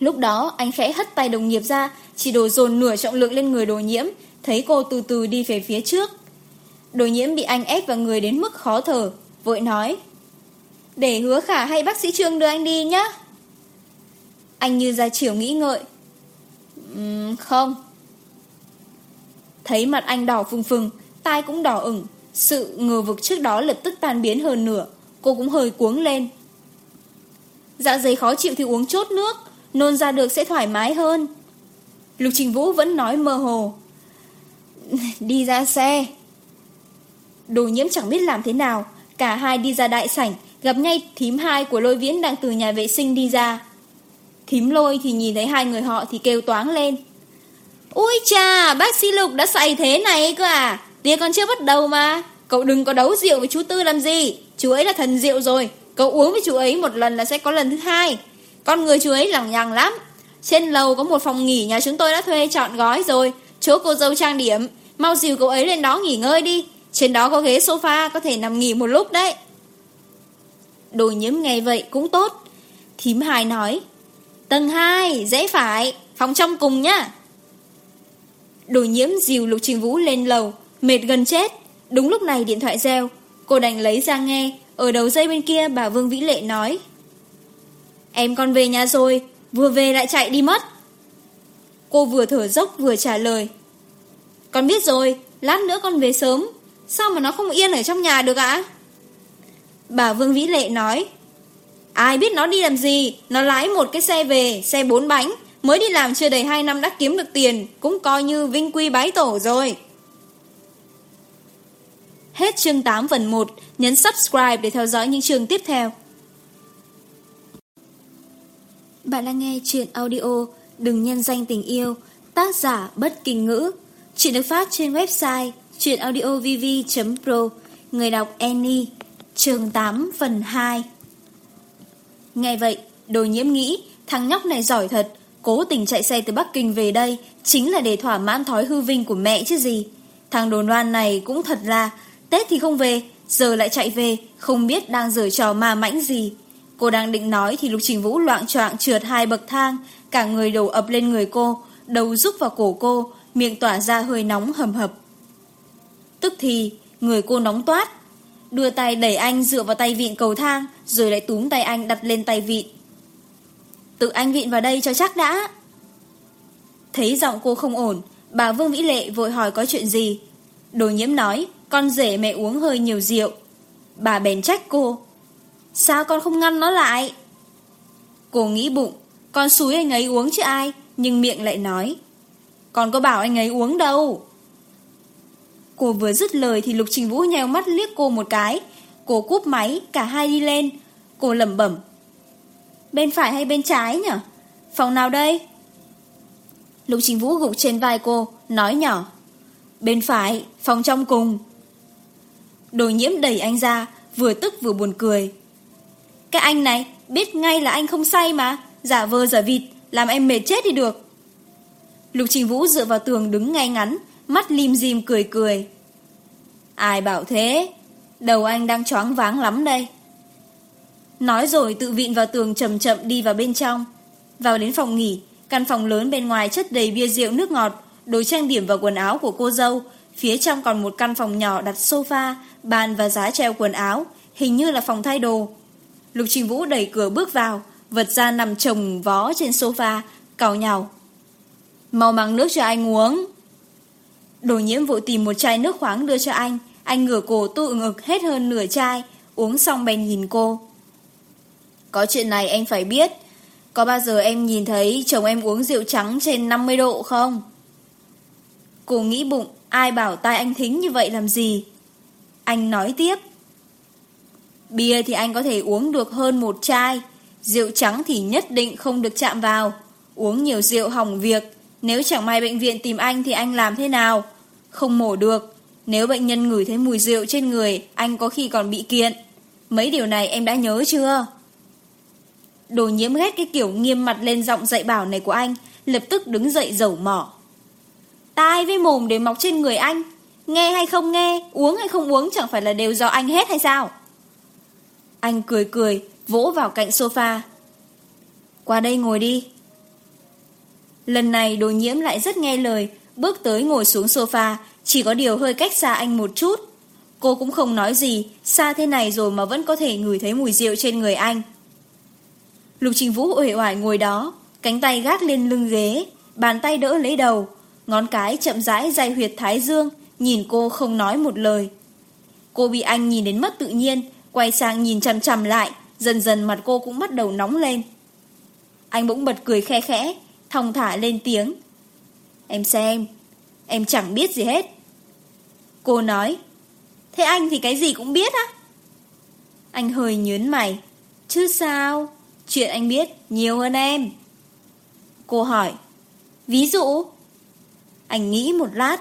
Lúc đó anh khẽ hất tay đồng nghiệp ra Chỉ đổ dồn nửa trọng lượng lên người đồ nhiễm Thấy cô từ từ đi về phía trước. Đồ nhiễm bị anh ép vào người đến mức khó thở Vội nói Để hứa khả hay bác sĩ Trương đưa anh đi nhá. Anh như ra chiều nghĩ ngợi um, Không. Thấy mặt anh đỏ phừng phừng tai cũng đỏ ửng. Sự ngờ vực trước đó lập tức tan biến hơn nửa, cô cũng hơi cuống lên. Dạ dày khó chịu thì uống chốt nước, nôn ra được sẽ thoải mái hơn. Lục Trình Vũ vẫn nói mơ hồ. đi ra xe. Đồ nhiễm chẳng biết làm thế nào, cả hai đi ra đại sảnh, gặp ngay thím hai của lôi viễn đang từ nhà vệ sinh đi ra. Thím lôi thì nhìn thấy hai người họ thì kêu toáng lên. Ui cha, bác sĩ Lục đã xài thế này cơ à? Tía còn chưa bắt đầu mà. Cậu đừng có đấu rượu với chú Tư làm gì. Chú ấy là thần rượu rồi. Cậu uống với chú ấy một lần là sẽ có lần thứ hai. Con người chú ấy lỏng nhằng lắm. Trên lầu có một phòng nghỉ nhà chúng tôi đã thuê chọn gói rồi. Chỗ cô dâu trang điểm. Mau dìu cậu ấy lên đó nghỉ ngơi đi. Trên đó có ghế sofa, có thể nằm nghỉ một lúc đấy. Đồ nhiễm ngày vậy cũng tốt. Thím hài nói, Tầng 2 dễ phải. Phòng trong cùng nhá. Đồ nhiễm dìu Lục Trình Vũ lên lầu mệt gần chết. Đúng lúc này điện thoại reo, cô đành lấy ra nghe, ở đầu dây bên kia bà Vương Vĩ Lệ nói. Em con về nhà rồi, vừa về lại chạy đi mất. Cô vừa thở dốc vừa trả lời. Con biết rồi, lát nữa con về sớm, sao mà nó không yên ở trong nhà được ạ? Bà Vương Vĩ Lệ nói. Ai biết nó đi làm gì, nó lái một cái xe về, xe bốn bánh, mới đi làm chưa đầy 2 năm đã kiếm được tiền, cũng coi như vinh quy bái tổ rồi. Hết chương 8 phần 1, nhấn subscribe để theo dõi những chương tiếp theo. Bạn đang nghe chuyện audio Đừng nhân danh tình yêu, tác giả bất kinh ngữ. Chuyện được phát trên website chuyenaudiovv.pro, người đọc Annie, chương 8 phần 2. Ngay vậy, đồ nhiễm nghĩ, thằng nhóc này giỏi thật, cố tình chạy xe từ Bắc Kinh về đây chính là để thỏa mãn thói hư vinh của mẹ chứ gì. Thằng đồ loan này cũng thật là Tết thì không về, giờ lại chạy về, không biết đang giở trò ma mãnh gì. Cô đang định nói thì Lục Trình Vũ loạn choạng trượt hai bậc thang, cả người đầu ập lên người cô, đầu rúc vào cổ cô, miệng tỏa ra hơi nóng hầm hập. Tức thì, người cô nóng toát, đưa tay đẩy anh dựa vào tay vịn cầu thang, rồi lại túm tay anh đặt lên tay vịn. Tự anh vịn vào đây cho chắc đã. Thấy giọng cô không ổn, bà Vương Vĩ Lệ vội hỏi có chuyện gì. Đồ nhiễm nói, con rể mẹ uống hơi nhiều rượu. Bà bèn trách cô. Sao con không ngăn nó lại? Cô nghĩ bụng, con suối anh ấy uống chứ ai, nhưng miệng lại nói. Con có bảo anh ấy uống đâu. Cô vừa dứt lời thì Lục Trình Vũ nheo mắt liếc cô một cái. Cô cúp máy, cả hai đi lên. Cô lẩm bẩm. Bên phải hay bên trái nhỉ? Phòng nào đây? Lục Trình Vũ gục trên vai cô, nói nhỏ. Bên phải, phòng trong cùng. Đồ nhiễm đẩy anh ra, Vừa tức vừa buồn cười. Cái anh này, biết ngay là anh không say mà. Giả vờ giả vịt, Làm em mệt chết đi được. Lục Trình Vũ dựa vào tường đứng ngay ngắn, Mắt lim dim cười cười. Ai bảo thế? Đầu anh đang choáng váng lắm đây. Nói rồi tự vịn vào tường chậm chậm đi vào bên trong. Vào đến phòng nghỉ, Căn phòng lớn bên ngoài chất đầy bia rượu nước ngọt, Đồ trang điểm và quần áo của cô dâu. Phía trong còn một căn phòng nhỏ đặt sofa bàn và giá treo quần áo, hình như là phòng thay đồ. Lục Trình Vũ đẩy cửa bước vào, vật ra nằm chồng vó trên sofa, cào nhào. Mau mang nước cho anh uống. Đồ nhiễm vội tìm một chai nước khoáng đưa cho anh, anh ngửa cổ tu ngực hết hơn nửa chai, uống xong bèn nhìn cô. Có chuyện này anh phải biết, có bao giờ em nhìn thấy chồng em uống rượu trắng trên 50 độ không? Cô nghĩ bụng, ai bảo tai anh thính như vậy làm gì? Anh nói tiếp. Bia thì anh có thể uống được hơn một chai, rượu trắng thì nhất định không được chạm vào. Uống nhiều rượu hỏng việc, nếu chẳng may bệnh viện tìm anh thì anh làm thế nào? Không mổ được, nếu bệnh nhân ngửi thấy mùi rượu trên người, anh có khi còn bị kiện. Mấy điều này em đã nhớ chưa? Đồ nhiễm ghét cái kiểu nghiêm mặt lên giọng dạy bảo này của anh, lập tức đứng dậy dẩu mỏ. Tai với mồm để mọc trên người anh, Nghe hay không nghe, uống hay không uống chẳng phải là đều do anh hết hay sao? Anh cười cười, vỗ vào cạnh sofa. Qua đây ngồi đi. Lần này đồ nhiễm lại rất nghe lời, bước tới ngồi xuống sofa, chỉ có điều hơi cách xa anh một chút. Cô cũng không nói gì, xa thế này rồi mà vẫn có thể ngửi thấy mùi rượu trên người anh. Lục Trình Vũ uể oải ngồi đó, cánh tay gác lên lưng ghế, bàn tay đỡ lấy đầu, ngón cái chậm rãi day huyệt thái dương, nhìn cô không nói một lời. Cô bị anh nhìn đến mất tự nhiên, quay sang nhìn chằm chằm lại, dần dần mặt cô cũng bắt đầu nóng lên. Anh bỗng bật cười khe khẽ, thong thả lên tiếng. Em xem, em chẳng biết gì hết. Cô nói, thế anh thì cái gì cũng biết á? Anh hơi nhớn mày, chứ sao, chuyện anh biết nhiều hơn em. Cô hỏi, ví dụ? Anh nghĩ một lát,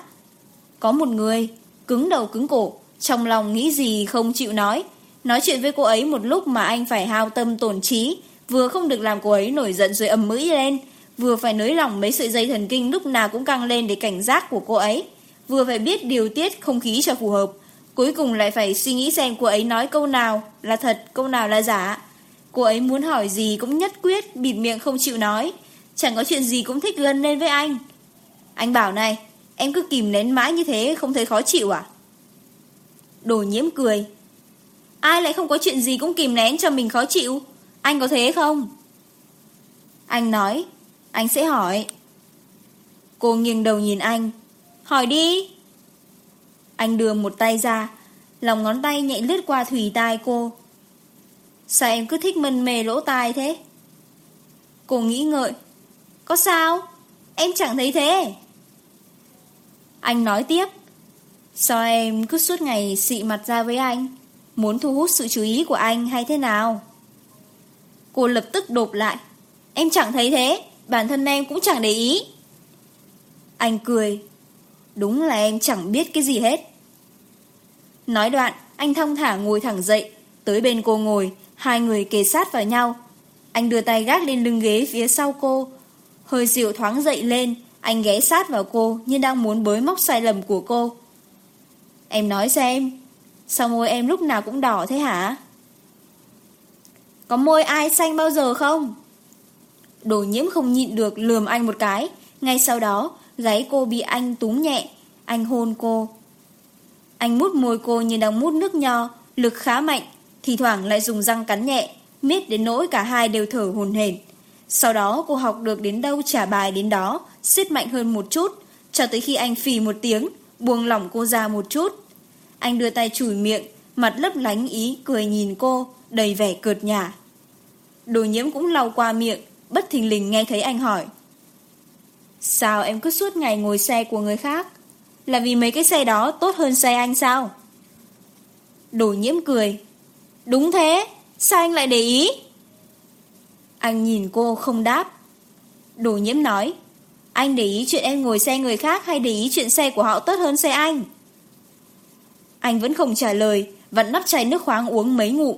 có một người, cứng đầu cứng cổ, trong lòng nghĩ gì không chịu nói. Nói chuyện với cô ấy một lúc mà anh phải hao tâm tổn trí, vừa không được làm cô ấy nổi giận rồi ấm mũi lên, vừa phải nới lỏng mấy sợi dây thần kinh lúc nào cũng căng lên để cảnh giác của cô ấy, vừa phải biết điều tiết không khí cho phù hợp. Cuối cùng lại phải suy nghĩ xem cô ấy nói câu nào là thật, câu nào là giả. Cô ấy muốn hỏi gì cũng nhất quyết, bịt miệng không chịu nói. Chẳng có chuyện gì cũng thích gần lên với anh. Anh bảo này, Em cứ kìm nén mãi như thế không thấy khó chịu à? Đồ nhiễm cười. Ai lại không có chuyện gì cũng kìm nén cho mình khó chịu? Anh có thế không? Anh nói, anh sẽ hỏi. Cô nghiêng đầu nhìn anh. Hỏi đi. Anh đưa một tay ra, lòng ngón tay nhẹ lướt qua thủy tai cô. Sao em cứ thích mân mề lỗ tai thế? Cô nghĩ ngợi. Có sao? Em chẳng thấy thế. Anh nói tiếp. Sao em cứ suốt ngày xị mặt ra với anh? Muốn thu hút sự chú ý của anh hay thế nào? Cô lập tức đột lại. Em chẳng thấy thế. Bản thân em cũng chẳng để ý. Anh cười. Đúng là em chẳng biết cái gì hết. Nói đoạn, Anh thong thả ngồi thẳng dậy. Tới bên cô ngồi, Hai người kề sát vào nhau. Anh đưa tay gác lên lưng ghế phía sau cô. Hơi dịu thoáng dậy lên. Anh ghé sát vào cô như đang muốn bới móc sai lầm của cô. Em nói xem, sao môi em lúc nào cũng đỏ thế hả? Có môi ai xanh bao giờ không? Đồ nhiễm không nhịn được lườm anh một cái. Ngay sau đó, gáy cô bị anh túm nhẹ. Anh hôn cô. Anh mút môi cô như đang mút nước nho, lực khá mạnh. Thì thoảng lại dùng răng cắn nhẹ, miết đến nỗi cả hai đều thở hồn hển. Sau đó cô học được đến đâu trả bài đến đó, siết mạnh hơn một chút, cho tới khi anh phì một tiếng, buông lỏng cô ra một chút. Anh đưa tay chùi miệng, mặt lấp lánh ý cười nhìn cô, đầy vẻ cợt nhả. Đồ nhiễm cũng lau qua miệng, bất thình lình nghe thấy anh hỏi. Sao em cứ suốt ngày ngồi xe của người khác? Là vì mấy cái xe đó tốt hơn xe anh sao? Đồ nhiễm cười. Đúng thế, sao anh lại để ý? Anh nhìn cô không đáp. Đồ nhiễm nói. Anh để ý chuyện em ngồi xe người khác hay để ý chuyện xe của họ tốt hơn xe anh? Anh vẫn không trả lời, vẫn nắp chai nước khoáng uống mấy ngụm.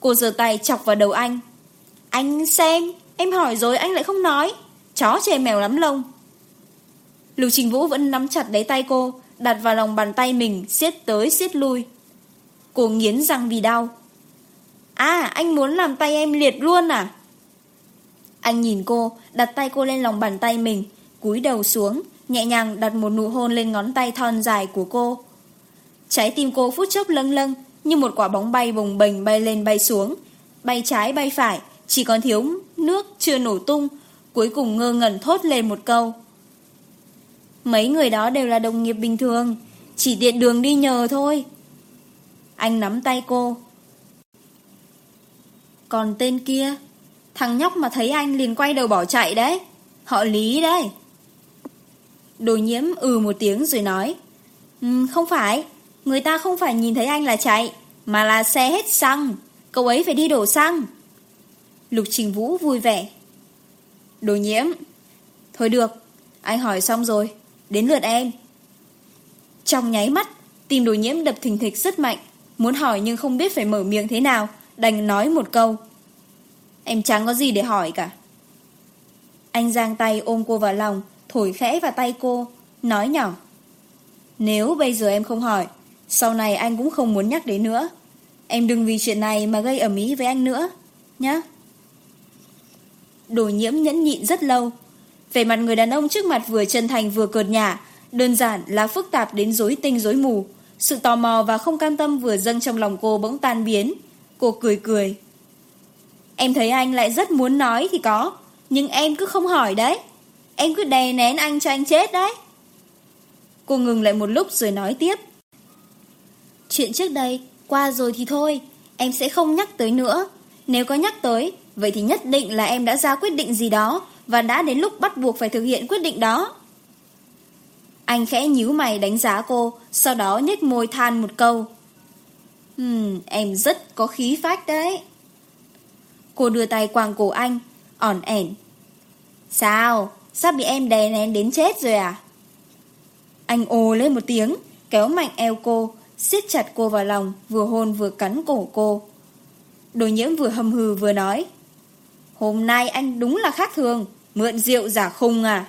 Cô giơ tay chọc vào đầu anh. Anh xem, em hỏi rồi anh lại không nói. Chó chè mèo lắm lông. Lưu Trình Vũ vẫn nắm chặt lấy tay cô, đặt vào lòng bàn tay mình, siết tới siết lui. Cô nghiến răng vì đau. À, anh muốn làm tay em liệt luôn à? Anh nhìn cô, đặt tay cô lên lòng bàn tay mình, cúi đầu xuống, nhẹ nhàng đặt một nụ hôn lên ngón tay thon dài của cô. Trái tim cô phút chốc lâng lâng, như một quả bóng bay bồng bềnh bay lên bay xuống, bay trái bay phải, chỉ còn thiếu nước chưa nổ tung, cuối cùng ngơ ngẩn thốt lên một câu. Mấy người đó đều là đồng nghiệp bình thường, chỉ tiện đường đi nhờ thôi. Anh nắm tay cô. Còn tên kia... Thằng nhóc mà thấy anh liền quay đầu bỏ chạy đấy. Họ lý đấy. Đồ nhiễm ừ một tiếng rồi nói. Um, không phải, người ta không phải nhìn thấy anh là chạy, mà là xe hết xăng. Cậu ấy phải đi đổ xăng. Lục Trình Vũ vui vẻ. Đồ nhiễm. Thôi được, anh hỏi xong rồi, đến lượt em. Trong nháy mắt, tim đồ nhiễm đập thình thịch rất mạnh, muốn hỏi nhưng không biết phải mở miệng thế nào, đành nói một câu. Em chẳng có gì để hỏi cả. Anh giang tay ôm cô vào lòng, Thổi khẽ vào tay cô, Nói nhỏ. Nếu bây giờ em không hỏi, Sau này anh cũng không muốn nhắc đến nữa. Em đừng vì chuyện này mà gây ẩm ý với anh nữa, Nhá. Đồ nhiễm nhẫn nhịn rất lâu. Về mặt người đàn ông trước mặt vừa chân thành vừa cợt nhả, Đơn giản là phức tạp đến rối tinh rối mù. Sự tò mò và không cam tâm vừa dâng trong lòng cô bỗng tan biến. Cô cười cười. Em thấy anh lại rất muốn nói thì có Nhưng em cứ không hỏi đấy. Em cứ đè nén anh cho anh chết đấy. Cô ngừng lại một lúc rồi nói tiếp. Chuyện trước đây Qua rồi thì thôi Em sẽ không nhắc tới nữa. Nếu có nhắc tới Vậy thì nhất định là em đã ra quyết định gì đó Và đã đến lúc bắt buộc phải thực hiện quyết định đó. Anh khẽ nhíu mày đánh giá cô Sau đó nhếch môi than một câu. Ừm, em rất có khí phách đấy. Cô đưa tay quàng cổ anh, Ỏn ẻn. Sao? Sắp bị em đè nén đến chết rồi à? Anh ồ lên một tiếng, Kéo mạnh eo cô, siết chặt cô vào lòng, Vừa hôn vừa cắn cổ cô. Đồ nhiễm vừa hầm hừ vừa nói, Hôm nay anh đúng là khác thường, Mượn rượu giả khung à?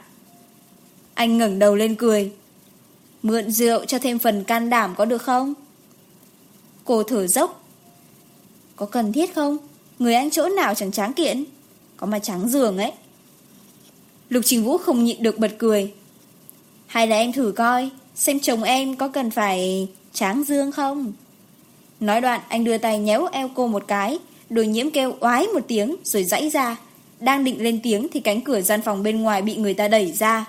Anh ngẩng đầu lên cười, Mượn rượu cho thêm phần can đảm có được không? Cô thở dốc, Có cần thiết không? Người anh chỗ nào chẳng tráng kiện. Có mà trắng giường ấy. Lục Trình Vũ không nhịn được bật cười. Hay là em thử coi, Xem chồng em có cần phải tráng dương không? Nói đoạn, anh đưa tay nhéo eo cô một cái Đồ nhiễm kêu oái một tiếng, Rồi dãy ra. Đang định lên tiếng thì cánh cửa gian phòng bên ngoài Bị người ta đẩy ra.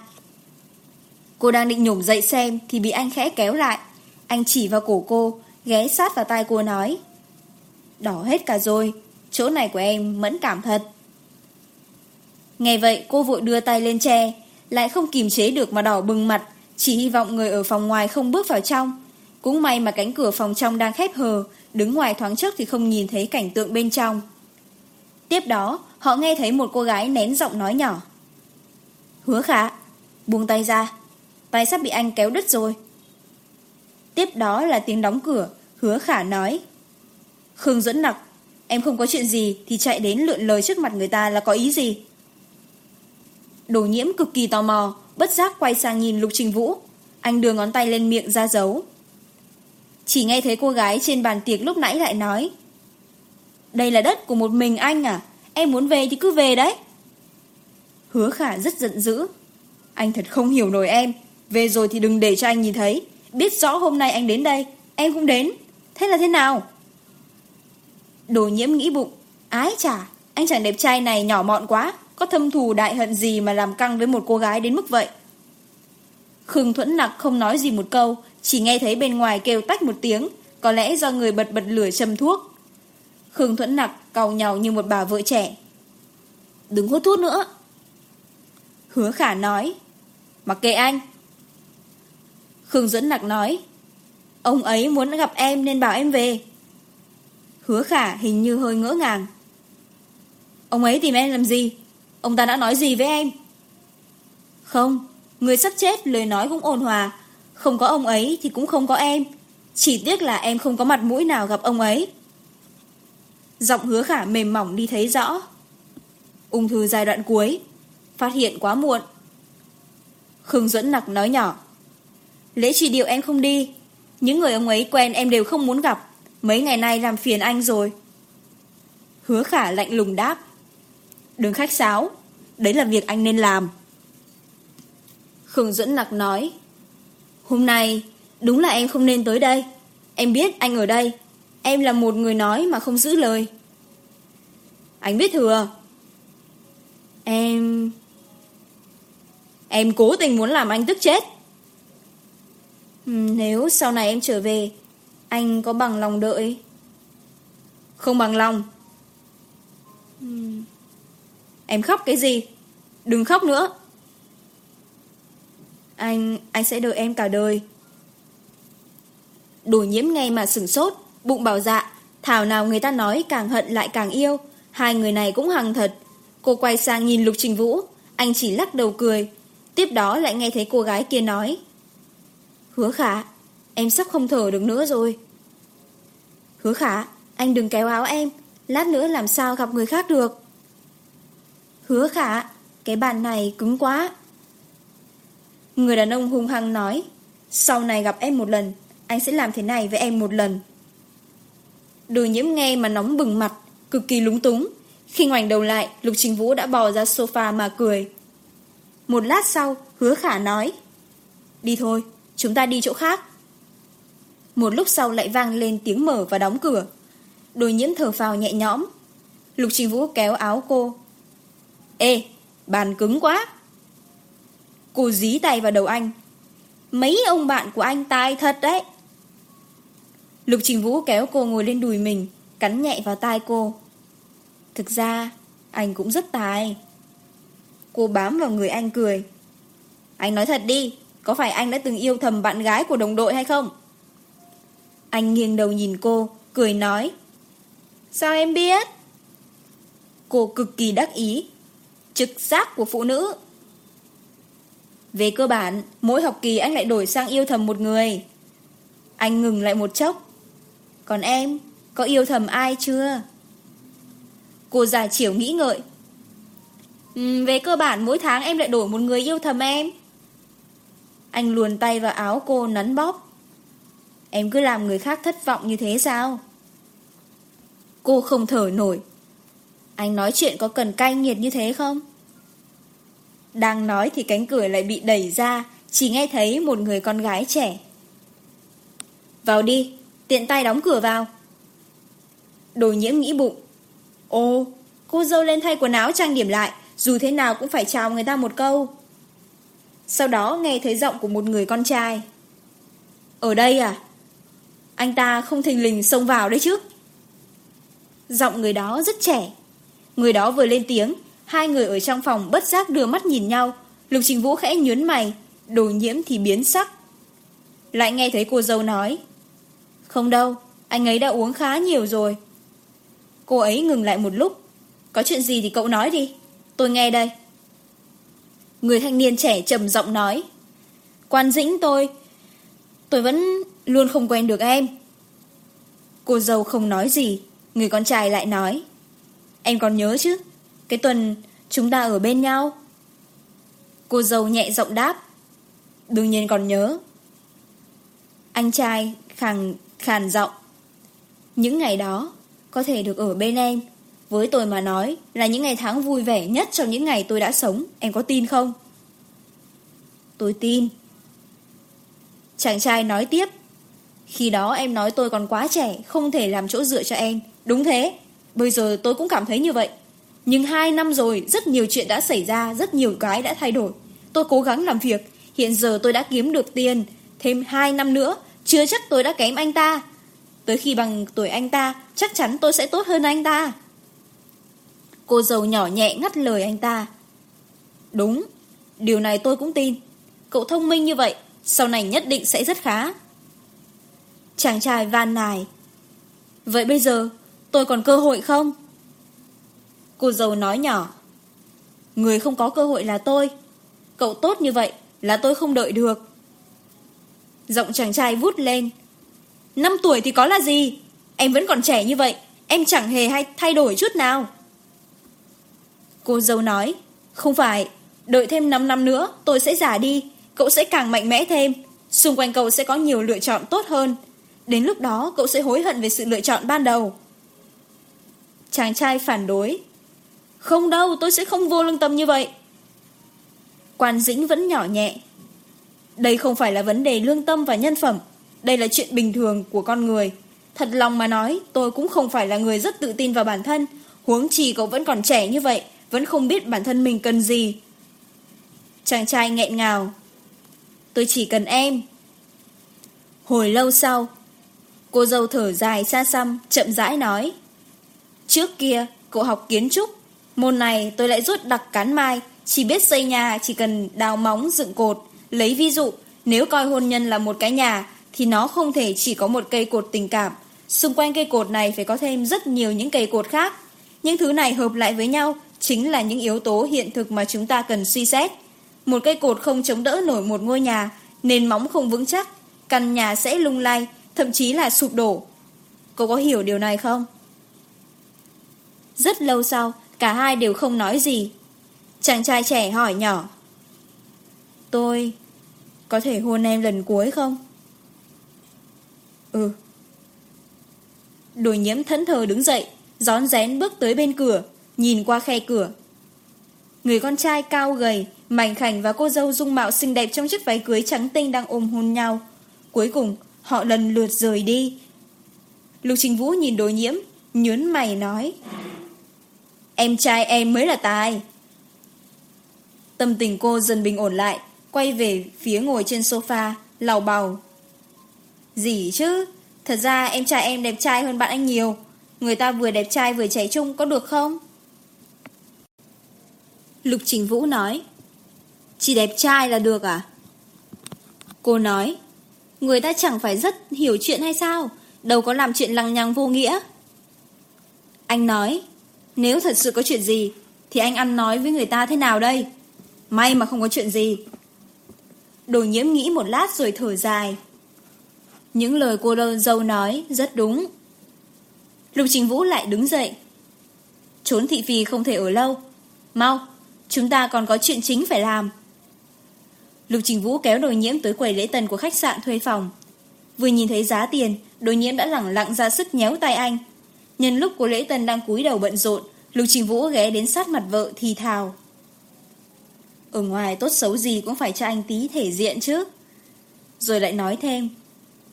Cô đang định nhổm dậy xem Thì bị anh khẽ kéo lại. Anh chỉ vào cổ cô, Ghé sát vào tai cô nói, Đỏ hết cả rồi chỗ này của em mẫn cảm thật. ngày vậy cô vội đưa tay lên che, lại không kìm chế được mà đỏ bừng mặt, chỉ hy vọng người ở phòng ngoài không bước vào trong. Cũng may mà cánh cửa phòng trong đang khép hờ, đứng ngoài thoáng trước thì không nhìn thấy cảnh tượng bên trong. Tiếp đó, họ nghe thấy một cô gái nén giọng nói nhỏ. Hứa khả, buông tay ra, tay sắp bị anh kéo đứt rồi. Tiếp đó là tiếng đóng cửa, hứa khả nói. Khương dẫn nặc Em không có chuyện gì Thì chạy đến lượn lời trước mặt người ta là có ý gì? Đồ nhiễm cực kỳ tò mò, Bất giác quay sang nhìn Lục Trình Vũ. Anh đưa ngón tay lên miệng ra dấu. Chỉ nghe thấy cô gái trên bàn tiệc lúc nãy lại nói, Đây là đất của một mình anh à? Em muốn về thì cứ về đấy. Hứa khả rất giận dữ. Anh thật không hiểu nổi em. Về rồi thì đừng để cho anh nhìn thấy. Biết rõ hôm nay anh đến đây, Em cũng đến. Thế là thế nào? Đồ nhiễm nghĩ bụng. Ái chả Anh chàng đẹp trai này nhỏ mọn quá. Có thâm thù đại hận gì mà làm căng với một cô gái đến mức vậy? Khương Thuẫn Nặc không nói gì một câu, Chỉ nghe thấy bên ngoài kêu tách một tiếng. Có lẽ do người bật bật lửa châm thuốc. Khương Thuẫn Nặc cầu nhào như một bà vợ trẻ. Đừng hút thuốc nữa. Hứa khả nói. Mặc kệ anh. Khương dẫn Nặc nói. Ông ấy muốn gặp em nên bảo em về. Hứa khả hình như hơi ngỡ ngàng. Ông ấy tìm em làm gì? Ông ta đã nói gì với em? Không, Người sắp chết lời nói cũng ôn hòa. Không có ông ấy thì cũng không có em. Chỉ tiếc là em không có mặt mũi nào gặp ông ấy. Giọng hứa khả mềm mỏng đi thấy rõ. Ung thư giai đoạn cuối, Phát hiện quá muộn. Khương Duẫn Nặc nói nhỏ, Lễ truy điệu em không đi. Những người ông ấy quen em đều không muốn gặp. Mấy ngày nay làm phiền anh rồi. Hứa khả lạnh lùng đáp. Đừng khách sáo, Đấy là việc anh nên làm. Khương Dẫn Lạc nói. Hôm nay, Đúng là em không nên tới đây. Em biết anh ở đây. Em là một người nói mà không giữ lời. Anh biết thừa. Em... Em cố tình muốn làm anh tức chết. Nếu sau này em trở về anh có bằng lòng đợi? Không bằng lòng. Uhm. Em khóc cái gì? Đừng khóc nữa. Anh Anh sẽ đợi em cả đời. Đồ nhiễm ngay mà sửng sốt Bụng bảo dạ. Thảo nào người ta nói càng hận lại càng yêu. Hai người này cũng hằng thật. Cô quay sang nhìn Lục Trình Vũ. Anh chỉ lắc đầu cười. Tiếp đó lại nghe thấy cô gái kia nói. Hứa khả Em sắp không thở được nữa rồi. Hứa khả, Anh đừng kéo áo em. Lát nữa làm sao gặp người khác được? Hứa khả, Cái bàn này cứng quá. Người đàn ông hung hăng nói, Sau này gặp em một lần, Anh sẽ làm thế này với em một lần. Đồ nhiễm nghe mà nóng bừng mặt, Cực kỳ lúng túng. Khi ngoảnh đầu lại, Lục Trình Vũ đã bò ra sofa mà cười. Một lát sau, Hứa khả nói, Đi thôi, chúng ta đi chỗ khác. Một lúc sau lại vang lên tiếng mở và đóng cửa. Đôi nhiễm thở phào nhẹ nhõm. Lục Trình Vũ kéo áo cô. Ê, bàn cứng quá. Cô dí tay vào đầu anh. Mấy ông bạn của anh tai thật đấy. Lục Trình Vũ kéo cô ngồi lên đùi mình Cắn nhẹ vào tai cô. Thực ra Anh cũng rất tài. Cô bám vào người anh cười. Anh nói thật đi Có phải anh đã từng yêu thầm bạn gái của đồng đội hay không? Anh nghiêng đầu nhìn cô, cười nói. Sao em biết? Cô cực kỳ đắc ý. Trực giác của phụ nữ. Về cơ bản, mỗi học kỳ anh lại đổi sang yêu thầm một người. Anh ngừng lại một chốc. Còn em, có yêu thầm ai chưa? Cô già chiều nghĩ ngợi. Ừ, về cơ bản mỗi tháng em lại đổi một người yêu thầm em. Anh luồn tay vào áo cô nắn bóp. Em cứ làm người khác thất vọng như thế sao? Cô không thở nổi. Anh nói chuyện có cần cay nghiệt như thế không? Đang nói thì cánh cửa lại bị đẩy ra, chỉ nghe thấy một người con gái trẻ. Vào đi, tiện tay đóng cửa vào. Đồ nhiễm nghĩ bụng. Ô, cô dâu lên thay quần áo trang điểm lại, dù thế nào cũng phải chào người ta một câu. Sau đó nghe thấy giọng của một người con trai. Ở đây à? Anh ta không thình lình xông vào đấy chứ. Giọng người đó rất trẻ. Người đó vừa lên tiếng, Hai người ở trong phòng bất giác đưa mắt nhìn nhau. Lục trình vũ khẽ nhướn mày, Đồ nhiễm thì biến sắc. Lại nghe thấy cô dâu nói, Không đâu, Anh ấy đã uống khá nhiều rồi. Cô ấy ngừng lại một lúc, Có chuyện gì thì cậu nói đi, Tôi nghe đây. Người thanh niên trẻ trầm giọng nói, Quan dĩnh, tôi Tôi vẫn luôn không quen được em. Cô dâu không nói gì, người con trai lại nói. Em còn nhớ chứ, cái tuần chúng ta ở bên nhau. Cô dâu nhẹ giọng đáp. Đương nhiên còn nhớ. Anh trai khàng khàn giọng. Những ngày đó, có thể được ở bên em. Với tôi mà nói là những ngày tháng vui vẻ nhất trong những ngày tôi đã sống, em có tin không? Tôi tin. Chàng trai nói tiếp. Khi đó em nói tôi còn quá trẻ, không thể làm chỗ dựa cho em. Đúng thế, bây giờ tôi cũng cảm thấy như vậy. Nhưng hai năm rồi, rất nhiều chuyện đã xảy ra, rất nhiều cái đã thay đổi. Tôi cố gắng làm việc, hiện giờ tôi đã kiếm được tiền. Thêm hai năm nữa, chưa chắc tôi đã kém anh ta. Tới khi bằng tuổi anh ta, chắc chắn tôi sẽ tốt hơn anh ta. Cô giàu nhỏ nhẹ ngắt lời anh ta. Đúng, điều này tôi cũng tin. Cậu thông minh như vậy, sau này nhất định sẽ rất khá chàng trai van nài. Vậy bây giờ, tôi còn cơ hội không? Cô dâu nói nhỏ. Người không có cơ hội là tôi. Cậu tốt như vậy là tôi không đợi được. Giọng chàng trai vút lên. Năm tuổi thì có là gì? Em vẫn còn trẻ như vậy, em chẳng hề hay thay đổi chút nào. Cô dâu nói, không phải, đợi thêm 5 năm nữa tôi sẽ già đi, cậu sẽ càng mạnh mẽ thêm. Xung quanh cậu sẽ có nhiều lựa chọn tốt hơn Đến lúc đó cậu sẽ hối hận về sự lựa chọn ban đầu. Chàng trai phản đối. Không đâu, tôi sẽ không vô lương tâm như vậy. Quan Dĩnh vẫn nhỏ nhẹ. Đây không phải là vấn đề lương tâm và nhân phẩm. Đây là chuyện bình thường của con người. Thật lòng mà nói, tôi cũng không phải là người rất tự tin vào bản thân. Huống chi cậu vẫn còn trẻ như vậy, vẫn không biết bản thân mình cần gì. Chàng trai nghẹn ngào. Tôi chỉ cần em. Hồi lâu sau, Cô dâu thở dài xa xăm, chậm rãi nói. Trước kia, cậu học kiến trúc. Môn này tôi lại rút đặc cán mai, chỉ biết xây nhà chỉ cần đào móng dựng cột. Lấy ví dụ, nếu coi hôn nhân là một cái nhà, thì nó không thể chỉ có một cây cột tình cảm. Xung quanh cây cột này phải có thêm rất nhiều những cây cột khác. Những thứ này hợp lại với nhau chính là những yếu tố hiện thực mà chúng ta cần suy xét. Một cây cột không chống đỡ nổi một ngôi nhà, nền móng không vững chắc, căn nhà sẽ lung lay, Thậm chí là sụp đổ. Cô có hiểu điều này không? Rất lâu sau, Cả hai đều không nói gì. Chàng trai trẻ hỏi nhỏ. Tôi Có thể hôn em lần cuối không? Ừ. Đồ nhiễm thẫn thờ đứng dậy Gión rén bước tới bên cửa, Nhìn qua khe cửa. Người con trai cao gầy, Mảnh khảnh và cô dâu dung mạo xinh đẹp Trong chiếc váy cưới trắng tinh đang ôm hôn nhau. Cuối cùng họ lần lượt rời đi. Lục Trình Vũ nhìn đối nhiễm, nhớn mày nói. Em trai em mới là tài. Tâm tình cô dần bình ổn lại, quay về phía ngồi trên sofa, lào bào. Gì chứ, thật ra em trai em đẹp trai hơn bạn anh nhiều. Người ta vừa đẹp trai vừa trẻ trung có được không? Lục Trình Vũ nói. Chỉ đẹp trai là được à? Cô nói. Người ta chẳng phải rất hiểu chuyện hay sao? Đâu có làm chuyện lằng nhằng vô nghĩa. Anh nói, Nếu thật sự có chuyện gì, Thì anh ăn nói với người ta thế nào đây? May mà không có chuyện gì. Đồ nhiễm nghĩ một lát rồi thở dài. Những lời cô đơn dâu nói rất đúng. Lục Trình Vũ lại đứng dậy. Trốn thị phi không thể ở lâu. Mau, Chúng ta còn có chuyện chính phải làm. Lục Trình Vũ kéo đồ nhiễm tới quầy lễ tân của khách sạn thuê phòng. Vừa nhìn thấy giá tiền, đồ nhiễm đã lẳng lặng ra sức nhéo tay anh. Nhân lúc cô lễ tân đang cúi đầu bận rộn, Lục Trình Vũ ghé đến sát mặt vợ thì thào. Ở ngoài tốt xấu gì cũng phải cho anh tí thể diện chứ. Rồi lại nói thêm,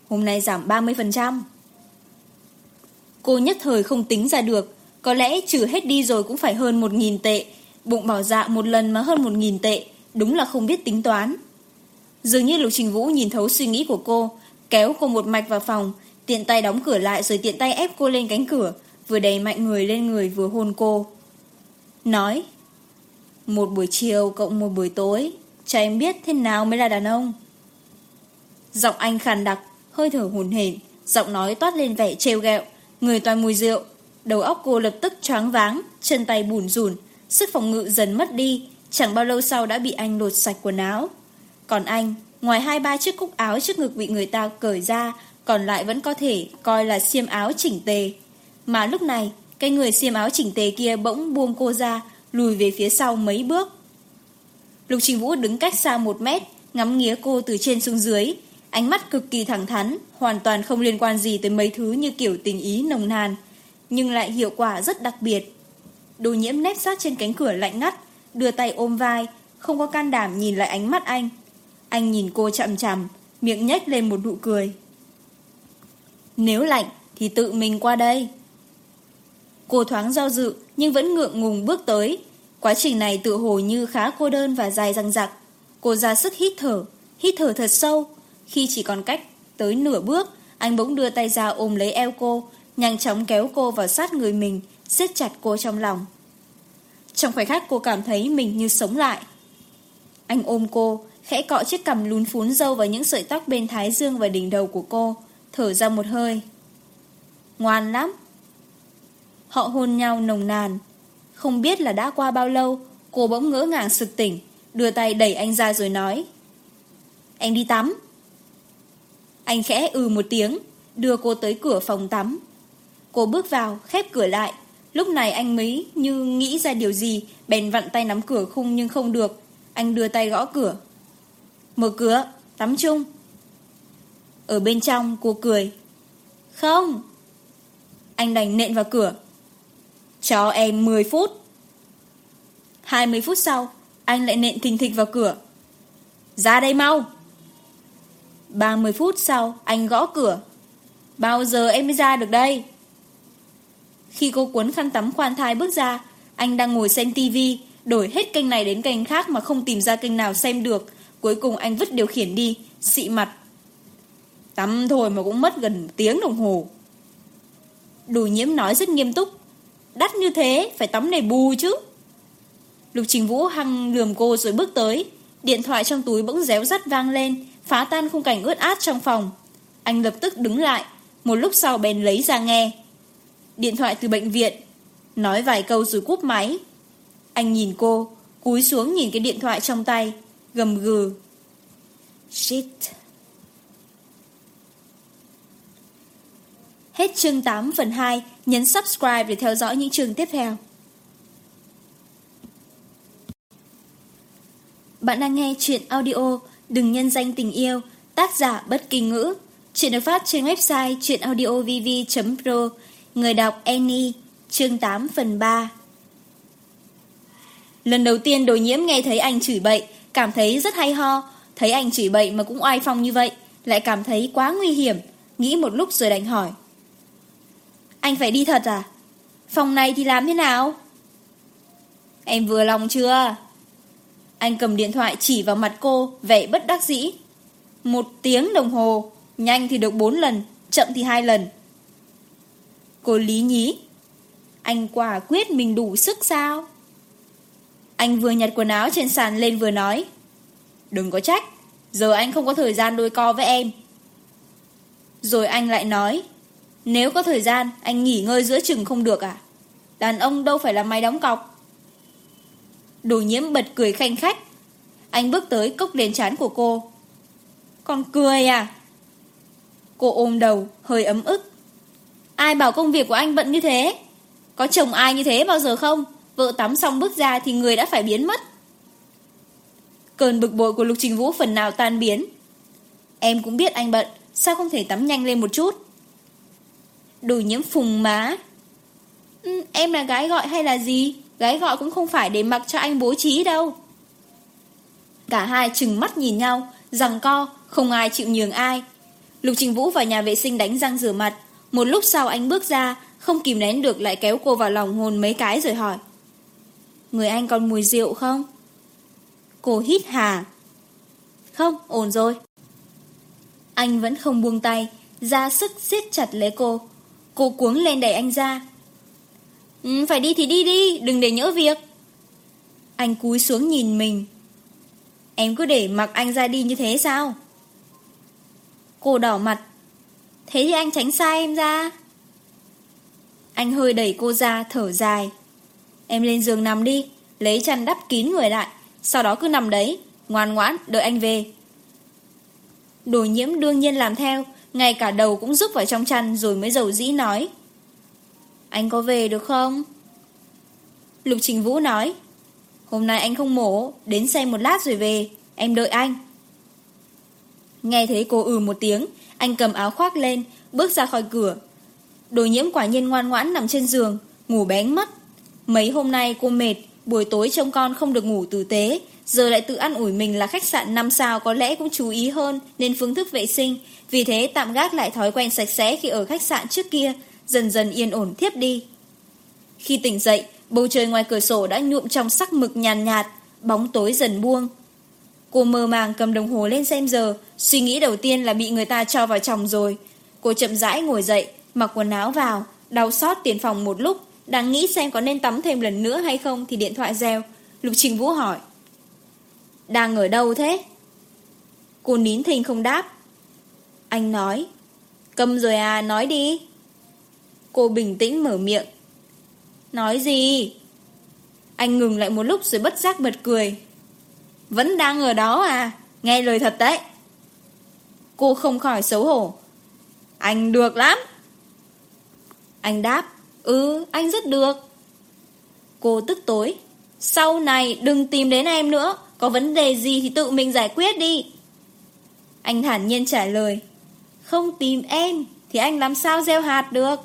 hôm nay giảm 30%. Cô nhất thời không tính ra được, có lẽ trừ hết đi rồi cũng phải hơn 1.000 tệ, bụng bảo dạ một lần mà hơn 1.000 tệ, đúng là không biết tính toán. Dường như Lục Trình Vũ nhìn thấu suy nghĩ của cô, kéo cô một mạch vào phòng, tiện tay đóng cửa lại rồi tiện tay ép cô lên cánh cửa, vừa đẩy mạnh người lên người vừa hôn cô. Nói, một buổi chiều cộng một buổi tối, cho em biết thế nào mới là đàn ông. Giọng anh khàn đặc, hơi thở hồn hển, giọng nói toát lên vẻ trêu gẹo người toàn mùi rượu. Đầu óc cô lập tức choáng váng, chân tay bùn rùn, sức phòng ngự dần mất đi, chẳng bao lâu sau đã bị anh lột sạch quần áo. Còn anh, ngoài hai ba chiếc cúc áo trước ngực bị người ta cởi ra, còn lại vẫn có thể coi là xiêm áo chỉnh tề. Mà lúc này, cái người xiêm áo chỉnh tề kia bỗng buông cô ra, lùi về phía sau mấy bước. Lục Trình Vũ đứng cách xa một mét, ngắm nghía cô từ trên xuống dưới, ánh mắt cực kỳ thẳng thắn, hoàn toàn không liên quan gì tới mấy thứ như kiểu tình ý nồng nàn, nhưng lại hiệu quả rất đặc biệt. Đồ nhiễm nếp sát trên cánh cửa lạnh ngắt, đưa tay ôm vai, không có can đảm nhìn lại ánh mắt anh. Anh nhìn cô chậm chằm, miệng nhếch lên một nụ cười. Nếu lạnh thì tự mình qua đây. Cô thoáng do dự nhưng vẫn ngượng ngùng bước tới. Quá trình này tự hồ như khá cô đơn và dài răng rặc. Cô ra sức hít thở, hít thở thật sâu. Khi chỉ còn cách tới nửa bước, anh bỗng đưa tay ra ôm lấy eo cô, nhanh chóng kéo cô vào sát người mình, siết chặt cô trong lòng. Trong khoảnh khắc cô cảm thấy mình như sống lại. Anh ôm cô, khẽ cọ chiếc cằm lún phún dâu vào những sợi tóc bên thái dương và đỉnh đầu của cô, thở ra một hơi. Ngoan lắm! Họ hôn nhau nồng nàn. Không biết là đã qua bao lâu, cô bỗng ngỡ ngàng sực tỉnh, đưa tay đẩy anh ra rồi nói. anh đi tắm. Anh khẽ ừ một tiếng, đưa cô tới cửa phòng tắm. Cô bước vào, khép cửa lại. Lúc này anh mới như nghĩ ra điều gì, bèn vặn tay nắm cửa khung nhưng không được. Anh đưa tay gõ cửa, Mở cửa, tắm chung. Ở bên trong cô cười. Không. Anh đành nện vào cửa. Cho em 10 phút. 20 phút sau, anh lại nện thình thịch vào cửa. Ra đây mau. 30 phút sau, anh gõ cửa. Bao giờ em mới ra được đây? Khi cô cuốn khăn tắm khoan thai bước ra, anh đang ngồi xem tivi, đổi hết kênh này đến kênh khác mà không tìm ra kênh nào xem được, Cuối cùng anh vứt điều khiển đi, xị mặt. Tắm thôi mà cũng mất gần tiếng đồng hồ. Đủ nhiễm nói rất nghiêm túc. Đắt như thế, phải tắm này bù chứ. Lục Trình Vũ hăng lườm cô rồi bước tới. Điện thoại trong túi bỗng réo rắt vang lên, phá tan khung cảnh ướt át trong phòng. Anh lập tức đứng lại, một lúc sau bèn lấy ra nghe. Điện thoại từ bệnh viện, nói vài câu rồi cúp máy. Anh nhìn cô, cúi xuống nhìn cái điện thoại trong tay gầm gừ. Shit. Hết chương 8 phần 2, nhấn subscribe để theo dõi những chương tiếp theo. Bạn đang nghe chuyện audio Đừng nhân danh tình yêu, tác giả bất kỳ ngữ. Chuyện được phát trên website chuyenaudiovv.pro, người đọc Annie, chương 8 phần 3. Lần đầu tiên đồ nhiễm nghe thấy anh chửi bậy, Cảm thấy rất hay ho. Thấy anh chửi bậy mà cũng oai phong như vậy, Lại cảm thấy quá nguy hiểm. Nghĩ một lúc rồi đành hỏi. Anh phải đi thật à? Phòng này thì làm thế nào? Em vừa lòng chưa? Anh cầm điện thoại chỉ vào mặt cô, Vẻ bất đắc dĩ. Một tiếng đồng hồ, Nhanh thì được 4 lần, Chậm thì hai lần. Cô lý nhí. Anh quả quyết mình đủ sức sao? Anh vừa nhặt quần áo trên sàn lên vừa nói. Đừng có trách, giờ anh không có thời gian đôi co với em. Rồi anh lại nói, nếu có thời gian anh nghỉ ngơi giữa chừng không được à? Đàn ông đâu phải là máy đóng cọc. Đồ nhiễm bật cười khanh khách. Anh bước tới cốc đến chán của cô. Còn cười à? Cô ôm đầu, hơi ấm ức. Ai bảo công việc của anh bận như thế? Có chồng ai như thế bao giờ không? Vợ tắm xong bước ra thì người đã phải biến mất. Cơn bực bội của Lục Trình Vũ phần nào tan biến. Em cũng biết anh bận, sao không thể tắm nhanh lên một chút? Đồ nhiễm phùng má. Ừ, em là gái gọi hay là gì? Gái gọi cũng không phải để mặc cho anh bố trí đâu. Cả hai chừng mắt nhìn nhau, rằng co, không ai chịu nhường ai. Lục Trình Vũ vào nhà vệ sinh đánh răng rửa mặt. Một lúc sau anh bước ra, không kìm nén được lại kéo cô vào lòng hồn mấy cái rồi hỏi. Người anh còn mùi rượu không? Cô hít hà. Không, ổn rồi. Anh vẫn không buông tay, ra sức siết chặt lấy cô. Cô cuống lên đẩy anh ra. Ừ, phải đi thì đi đi, đừng để nhỡ việc. Anh cúi xuống nhìn mình. Em cứ để mặc anh ra đi như thế sao? Cô đỏ mặt. Thế thì anh tránh xa em ra. Anh hơi đẩy cô ra, thở dài. Em lên giường nằm đi, lấy chăn đắp kín người lại, sau đó cứ nằm đấy, ngoan ngoãn, đợi anh về. Đồ nhiễm đương nhiên làm theo, ngay cả đầu cũng rúc vào trong chăn rồi mới dầu dĩ nói. Anh có về được không? Lục Trình Vũ nói, hôm nay anh không mổ, đến xem một lát rồi về, em đợi anh. Nghe thấy cô ừ một tiếng, anh cầm áo khoác lên, bước ra khỏi cửa. Đồ nhiễm quả nhiên ngoan ngoãn nằm trên giường, ngủ bén mất. Mấy hôm nay cô mệt, buổi tối trông con không được ngủ tử tế, giờ lại tự ăn ủi mình là khách sạn 5 sao có lẽ cũng chú ý hơn nên phương thức vệ sinh, vì thế tạm gác lại thói quen sạch sẽ khi ở khách sạn trước kia, dần dần yên ổn thiếp đi. Khi tỉnh dậy, bầu trời ngoài cửa sổ đã nhuộm trong sắc mực nhàn nhạt, nhạt, bóng tối dần buông. Cô mơ màng cầm đồng hồ lên xem giờ, suy nghĩ đầu tiên là bị người ta cho vào chồng rồi. Cô chậm rãi ngồi dậy, mặc quần áo vào, đau xót tiền phòng một lúc, đang nghĩ xem có nên tắm thêm lần nữa hay không Thì điện thoại reo. Lục Trình Vũ hỏi. Đang ở đâu thế? Cô nín thình không đáp. Anh nói. Cầm rồi à nói đi. Cô bình tĩnh mở miệng. Nói gì? Anh ngừng lại một lúc rồi bất giác bật cười. Vẫn đang ở đó à? Nghe lời thật đấy. Cô không khỏi xấu hổ. Anh được lắm. Anh đáp. Ừ, anh rất được. Cô tức tối. Sau này đừng tìm đến em nữa. Có vấn đề gì thì tự mình giải quyết đi. Anh thản nhiên trả lời. Không tìm em thì anh làm sao gieo hạt được.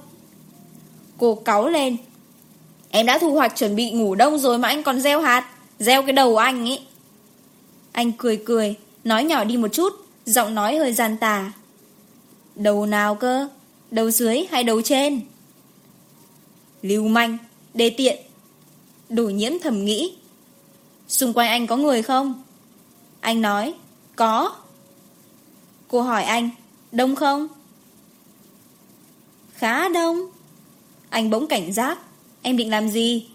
Cô cáu lên. Em đã thu hoạch chuẩn bị ngủ đông rồi mà anh còn gieo hạt. Gieo cái đầu anh ấy. Anh cười cười, nói nhỏ đi một chút, giọng nói hơi giàn tà. Đầu nào cơ? Đầu dưới hay đầu trên? lưu manh, đê tiện. Đủ nhiễm thầm nghĩ. Xung quanh anh có người không? Anh nói, có. Cô hỏi anh, đông không? Khá đông. Anh bỗng cảnh giác, em định làm gì?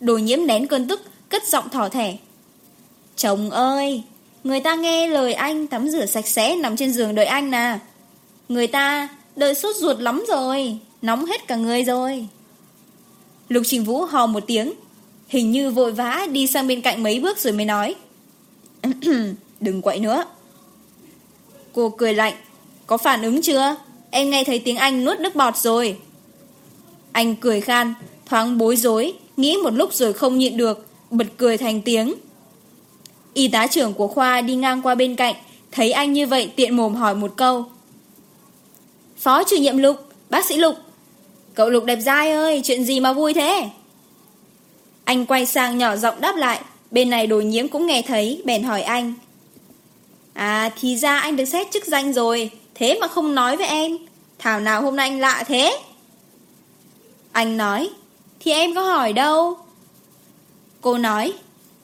đủ nhiễm nén cơn tức, cất giọng thỏ thẻ. Chồng ơi, người ta nghe lời anh tắm rửa sạch sẽ nằm trên giường đợi anh nè. Người ta đợi sốt ruột lắm rồi. Nóng hết cả người rồi. Lục Trình Vũ hò một tiếng, Hình như vội vã đi sang bên cạnh mấy bước rồi mới nói, Đừng quậy nữa. Cô cười lạnh, Có phản ứng chưa? Em nghe thấy tiếng Anh nuốt nước bọt rồi. Anh cười khan, Thoáng bối rối, Nghĩ một lúc rồi không nhịn được, Bật cười thành tiếng. Y tá trưởng của khoa đi ngang qua bên cạnh, Thấy anh như vậy tiện mồm hỏi một câu. Phó chủ nhiệm Lục, Bác sĩ Lục Cậu lục đẹp dai ơi, chuyện gì mà vui thế? Anh quay sang nhỏ giọng đáp lại, bên này đồ nhiễm cũng nghe thấy, bèn hỏi anh. À, thì ra anh được xét chức danh rồi, thế mà không nói với em. Thảo nào hôm nay anh lạ thế? Anh nói, thì em có hỏi đâu. Cô nói,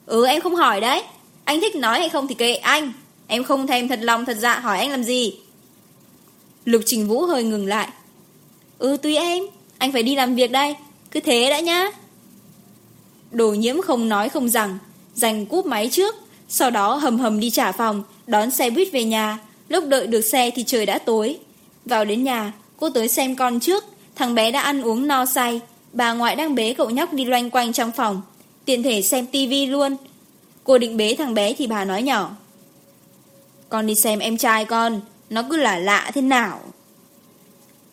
ừ em không hỏi đấy, anh thích nói hay không thì kệ anh, em không thèm thật lòng thật dạ hỏi anh làm gì. Lục Trình Vũ hơi ngừng lại. Ừ tùy em, anh phải đi làm việc đây. Cứ thế đã nhá. Đồ nhiễm không nói không rằng Dành cúp máy trước, Sau đó hầm hầm đi trả phòng, Đón xe buýt về nhà. Lúc đợi được xe thì trời đã tối. Vào đến nhà, cô tới xem con trước. Thằng bé đã ăn uống no say. Bà ngoại đang bế cậu nhóc đi loanh quanh trong phòng. Tiện thể xem tivi luôn. Cô định bế thằng bé thì bà nói nhỏ. Con đi xem em trai con, Nó cứ là lạ thế nào?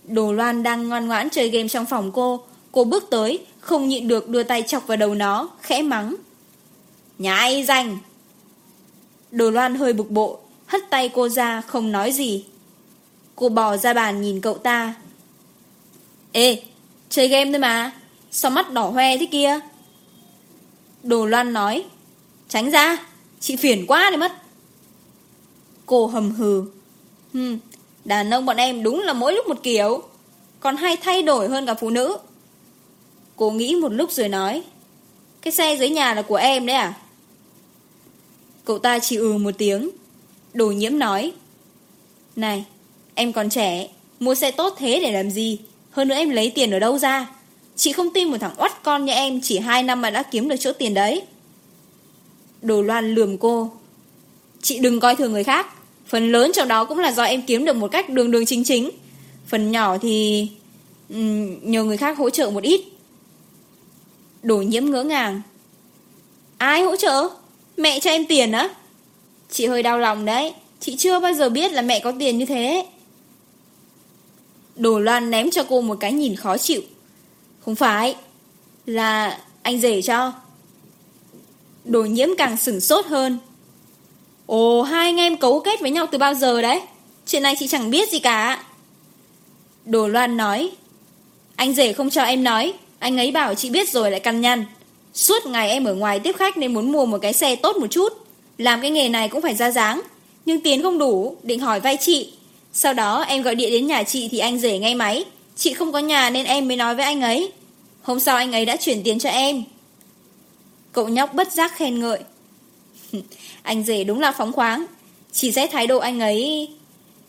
Đồ Loan đang ngoan ngoãn chơi game trong phòng cô. Cô bước tới, không nhịn được đưa tay chọc vào đầu nó, khẽ mắng. "Nhà ai danh! Đồ Loan hơi bực bộ, hất tay cô ra, không nói gì. Cô bò ra bàn nhìn cậu ta. Ê, chơi game thôi mà, sao mắt đỏ hoe thế kia? Đồ Loan nói, tránh ra, chị phiền quá đấy mất. Cô hầm hừ. Hừm, Đàn ông bọn em đúng là mỗi lúc một kiểu, Còn hay thay đổi hơn cả phụ nữ. Cô nghĩ một lúc rồi nói, Cái xe dưới nhà là của em đấy à? Cậu ta chỉ ừ một tiếng. Đồ nhiễm nói, Này, em còn trẻ, Mua xe tốt thế để làm gì? Hơn nữa em lấy tiền ở đâu ra? Chị không tin một thằng oắt con như em Chỉ 2 năm mà đã kiếm được chỗ tiền đấy. Đồ loan lườm cô, Chị đừng coi thường người khác. Phần lớn trong đó cũng là do em kiếm được một cách đường đường chính chính. Phần nhỏ thì um, nhờ người khác hỗ trợ một ít. Đồ nhiễm ngỡ ngàng. Ai hỗ trợ? Mẹ cho em tiền á? Chị hơi đau lòng đấy. Chị chưa bao giờ biết là mẹ có tiền như thế. Đồ loan ném cho cô một cái nhìn khó chịu. Không phải. Là anh rể cho. Đồ nhiễm càng sửng sốt hơn. Ồ, hai anh em cấu kết với nhau từ bao giờ đấy? Chuyện này chị chẳng biết gì cả. Đồ Loan nói. Anh rể không cho em nói. Anh ấy bảo chị biết rồi lại căn nhăn. Suốt ngày em ở ngoài tiếp khách nên muốn mua một cái xe tốt một chút. Làm cái nghề này cũng phải ra dáng. Nhưng tiền không đủ, định hỏi vay chị. Sau đó em gọi điện đến nhà chị thì anh rể ngay máy. Chị không có nhà nên em mới nói với anh ấy. Hôm sau anh ấy đã chuyển tiền cho em. Cậu nhóc bất giác khen ngợi. Anh rể đúng là phóng khoáng. Chỉ xét thái độ anh ấy,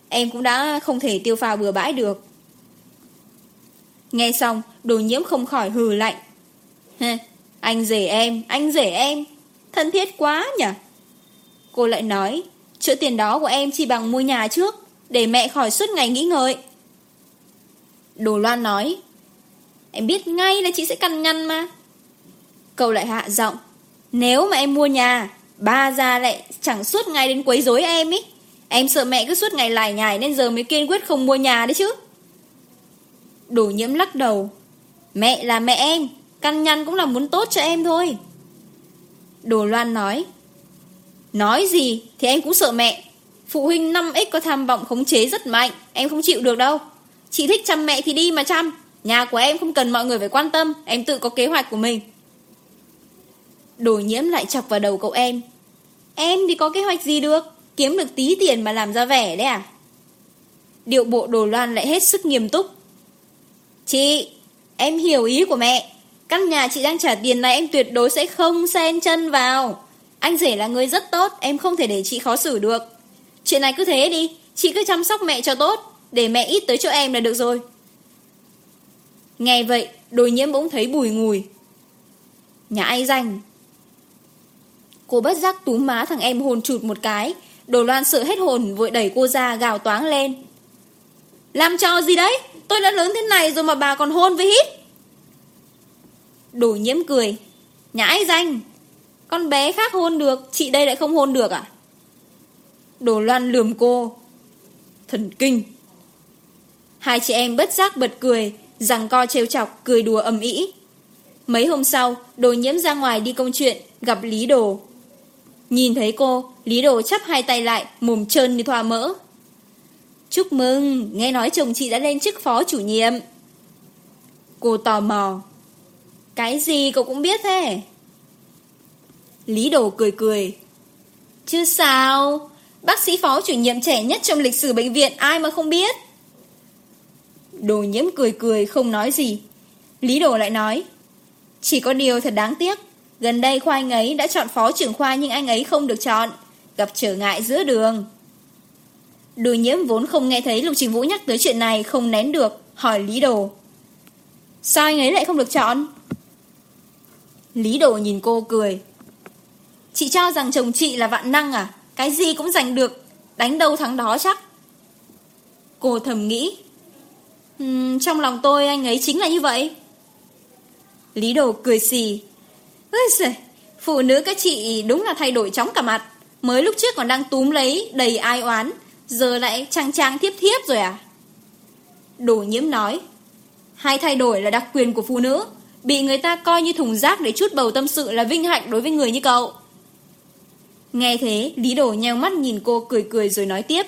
Em cũng đã không thể tiêu pha bừa bãi được. Nghe xong, Đồ nhiễm không khỏi hừ lạnh. Anh rể em, Anh rể em. Thân thiết quá nhỉ. Cô lại nói Chữa tiền đó của em chỉ bằng mua nhà trước, Để mẹ khỏi suốt ngày nghĩ ngợi. Đồ Loan nói, Em biết ngay là chị sẽ cằn nhăn mà. Cậu lại hạ giọng, Nếu mà em mua nhà Ba ra lại chẳng suốt ngày đến quấy rối em ý. Em sợ mẹ cứ suốt ngày lải nhải nên giờ mới kiên quyết không mua nhà đấy chứ. Đủ nhiễm lắc đầu. Mẹ là mẹ em, căn nhăn cũng là muốn tốt cho em thôi. Đồ Loan nói. Nói gì thì em cũng sợ mẹ. Phụ huynh 5X có tham vọng khống chế rất mạnh, em không chịu được đâu. Chị thích chăm mẹ thì đi mà chăm. Nhà của em không cần mọi người phải quan tâm, em tự có kế hoạch của mình. Đồ nhiễm lại chọc vào đầu cậu em. Em thì có kế hoạch gì được? Kiếm được tí tiền mà làm ra vẻ đấy à? Điệu bộ đồ loan lại hết sức nghiêm túc. Chị, Em hiểu ý của mẹ. Căn nhà chị đang trả tiền này em tuyệt đối sẽ không xen chân vào. Anh rể là người rất tốt, Em không thể để chị khó xử được. Chuyện này cứ thế đi, Chị cứ chăm sóc mẹ cho tốt, Để mẹ ít tới chỗ em là được rồi. Nghe vậy, Đồ nhiễm bỗng thấy bùi ngùi. Nhà ai danh Cô bất giác túm má thằng em hồn chụt một cái. Đồ loan sợ hết hồn, vội đẩy cô ra, gào toáng lên. Làm trò gì đấy? Tôi đã lớn thế này rồi mà bà còn hôn với hít. Đồ nhiễm cười. Nhãi danh. Con bé khác hôn được, Chị đây lại không hôn được à? Đồ loan lườm cô. Thần kinh. Hai chị em bất giác bật cười Rằng co trêu chọc, cười đùa ầm ĩ. Mấy hôm sau, Đồ nhiễm ra ngoài đi công chuyện, Gặp Lý Đồ. Nhìn thấy cô, Lý Đồ chắp hai tay lại, mồm trơn như thoa mỡ. Chúc mừng, nghe nói chồng chị đã lên chức phó chủ nhiệm. Cô tò mò. Cái gì cậu cũng biết thế? Lý Đồ cười cười. Chứ sao, bác sĩ phó chủ nhiệm trẻ nhất trong lịch sử bệnh viện ai mà không biết. Đồ nhiễm cười cười không nói gì. Lý Đồ lại nói. Chỉ có điều thật đáng tiếc Gần đây khoa anh ấy đã chọn phó trưởng khoa nhưng anh ấy không được chọn, gặp trở ngại giữa đường. Đùi nhiễm vốn không nghe thấy Lục Trình Vũ nhắc tới chuyện này không nén được, hỏi Lý Đồ. Sao anh ấy lại không được chọn? Lý Đồ nhìn cô cười. Chị cho rằng chồng chị là vạn năng à? Cái gì cũng giành được, đánh đâu thắng đó chắc. Cô thầm nghĩ. Uhm, trong lòng tôi anh ấy chính là như vậy. Lý Đồ cười xì, Ôi giời, phụ nữ các chị đúng là thay đổi chóng cả mặt. Mới lúc trước còn đang túm lấy, đầy ai oán. Giờ lại trang trang thiếp thiếp rồi à? Đồ nhiễm nói. Hai thay đổi là đặc quyền của phụ nữ. Bị người ta coi như thùng rác để chút bầu tâm sự là vinh hạnh đối với người như cậu. Nghe thế, Lý Đồ nheo mắt nhìn cô cười cười rồi nói tiếp.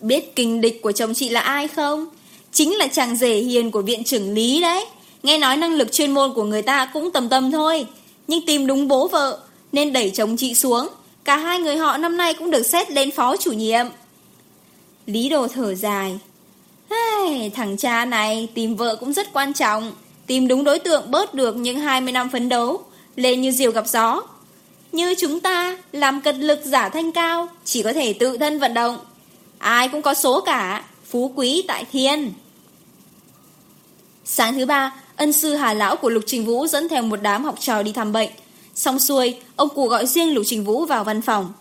Biết kinh địch của chồng chị là ai không? Chính là chàng rể hiền của viện trưởng Lý đấy. Nghe nói năng lực chuyên môn của người ta cũng tầm tầm thôi, nhưng tìm đúng bố vợ, nên đẩy chồng chị xuống. Cả hai người họ năm nay cũng được xét lên phó chủ nhiệm. Lý đồ thở dài. Hey, thằng cha này tìm vợ cũng rất quan trọng. Tìm đúng đối tượng bớt được những 20 năm phấn đấu, lên như diều gặp gió. Như chúng ta, làm cật lực giả thanh cao, chỉ có thể tự thân vận động. Ai cũng có số cả, phú quý tại thiên. Sáng thứ ba, Ân sư Hà Lão của Lục Trình Vũ dẫn theo một đám học trò đi thăm bệnh. Xong xuôi, ông cụ gọi riêng Lục Trình Vũ vào văn phòng.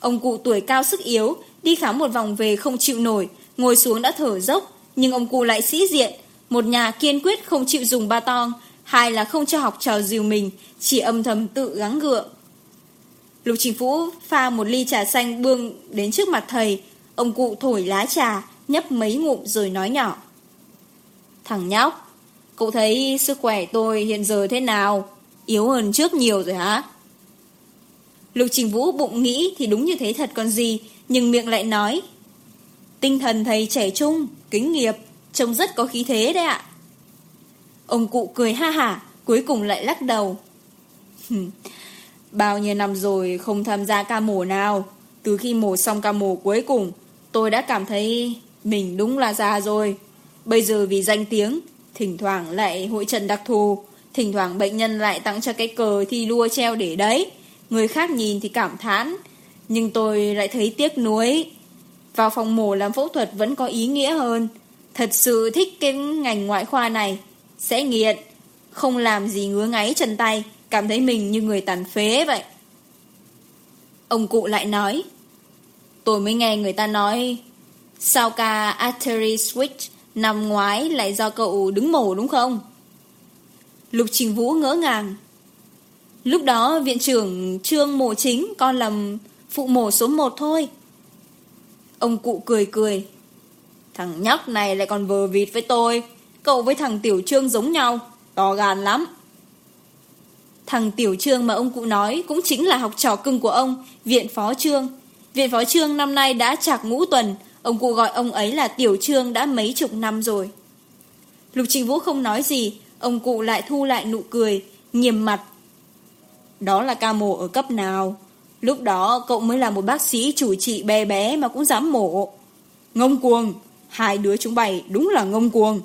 Ông cụ tuổi cao sức yếu, đi khám một vòng về không chịu nổi, ngồi xuống đã thở dốc, nhưng ông cụ lại sĩ diện. Một nhà kiên quyết không chịu dùng ba tong, hai là không cho học trò dìu mình, chỉ âm thầm tự gắng gượng. Lục Trình Vũ pha một ly trà xanh bương đến trước mặt thầy, ông cụ thổi lá trà, nhấp mấy ngụm rồi nói nhỏ. Thằng nhóc, Cậu thấy sức khỏe tôi hiện giờ thế nào? Yếu hơn trước nhiều rồi hả? Lục Trình Vũ bụng nghĩ thì đúng như thế thật còn gì, nhưng miệng lại nói. Tinh thần thầy trẻ trung, kính nghiệp, trông rất có khí thế đấy ạ. Ông cụ cười ha hả, cuối cùng lại lắc đầu. Bao nhiêu năm rồi không tham gia ca mổ nào, từ khi mổ xong ca mổ cuối cùng, tôi đã cảm thấy mình đúng là già rồi. Bây giờ vì danh tiếng, Thỉnh thoảng lại hội trần đặc thù. Thỉnh thoảng bệnh nhân lại tặng cho cái cờ thi đua treo để đấy. Người khác nhìn thì cảm thán. Nhưng tôi lại thấy tiếc nuối. Vào phòng mổ làm phẫu thuật vẫn có ý nghĩa hơn. Thật sự thích cái ngành ngoại khoa này. Sẽ nghiện. Không làm gì ngứa ngáy chân tay. Cảm thấy mình như người tàn phế vậy. Ông cụ lại nói, Tôi mới nghe người ta nói, Sao ca artery switch Năm ngoái lại do cậu đứng mổ đúng không? Lục Trình Vũ ngỡ ngàng. Lúc đó viện trưởng Trương mổ Chính con làm phụ mổ số 1 thôi. Ông cụ cười cười. Thằng nhóc này lại còn vờ vịt với tôi. Cậu với thằng Tiểu Trương giống nhau, to gan lắm. Thằng Tiểu Trương mà ông cụ nói cũng chính là học trò cưng của ông, Viện Phó Trương. Viện Phó Trương năm nay đã chạc ngũ tuần, Ông cụ gọi ông ấy là Tiểu Trương đã mấy chục năm rồi. Lục Trình Vũ không nói gì, ông cụ lại thu lại nụ cười, nghiêm mặt. Đó là ca mổ ở cấp nào? Lúc đó cậu mới là một bác sĩ chủ trị bé bé mà cũng dám mổ. Ngông cuồng, hai đứa chúng bày đúng là ngông cuồng.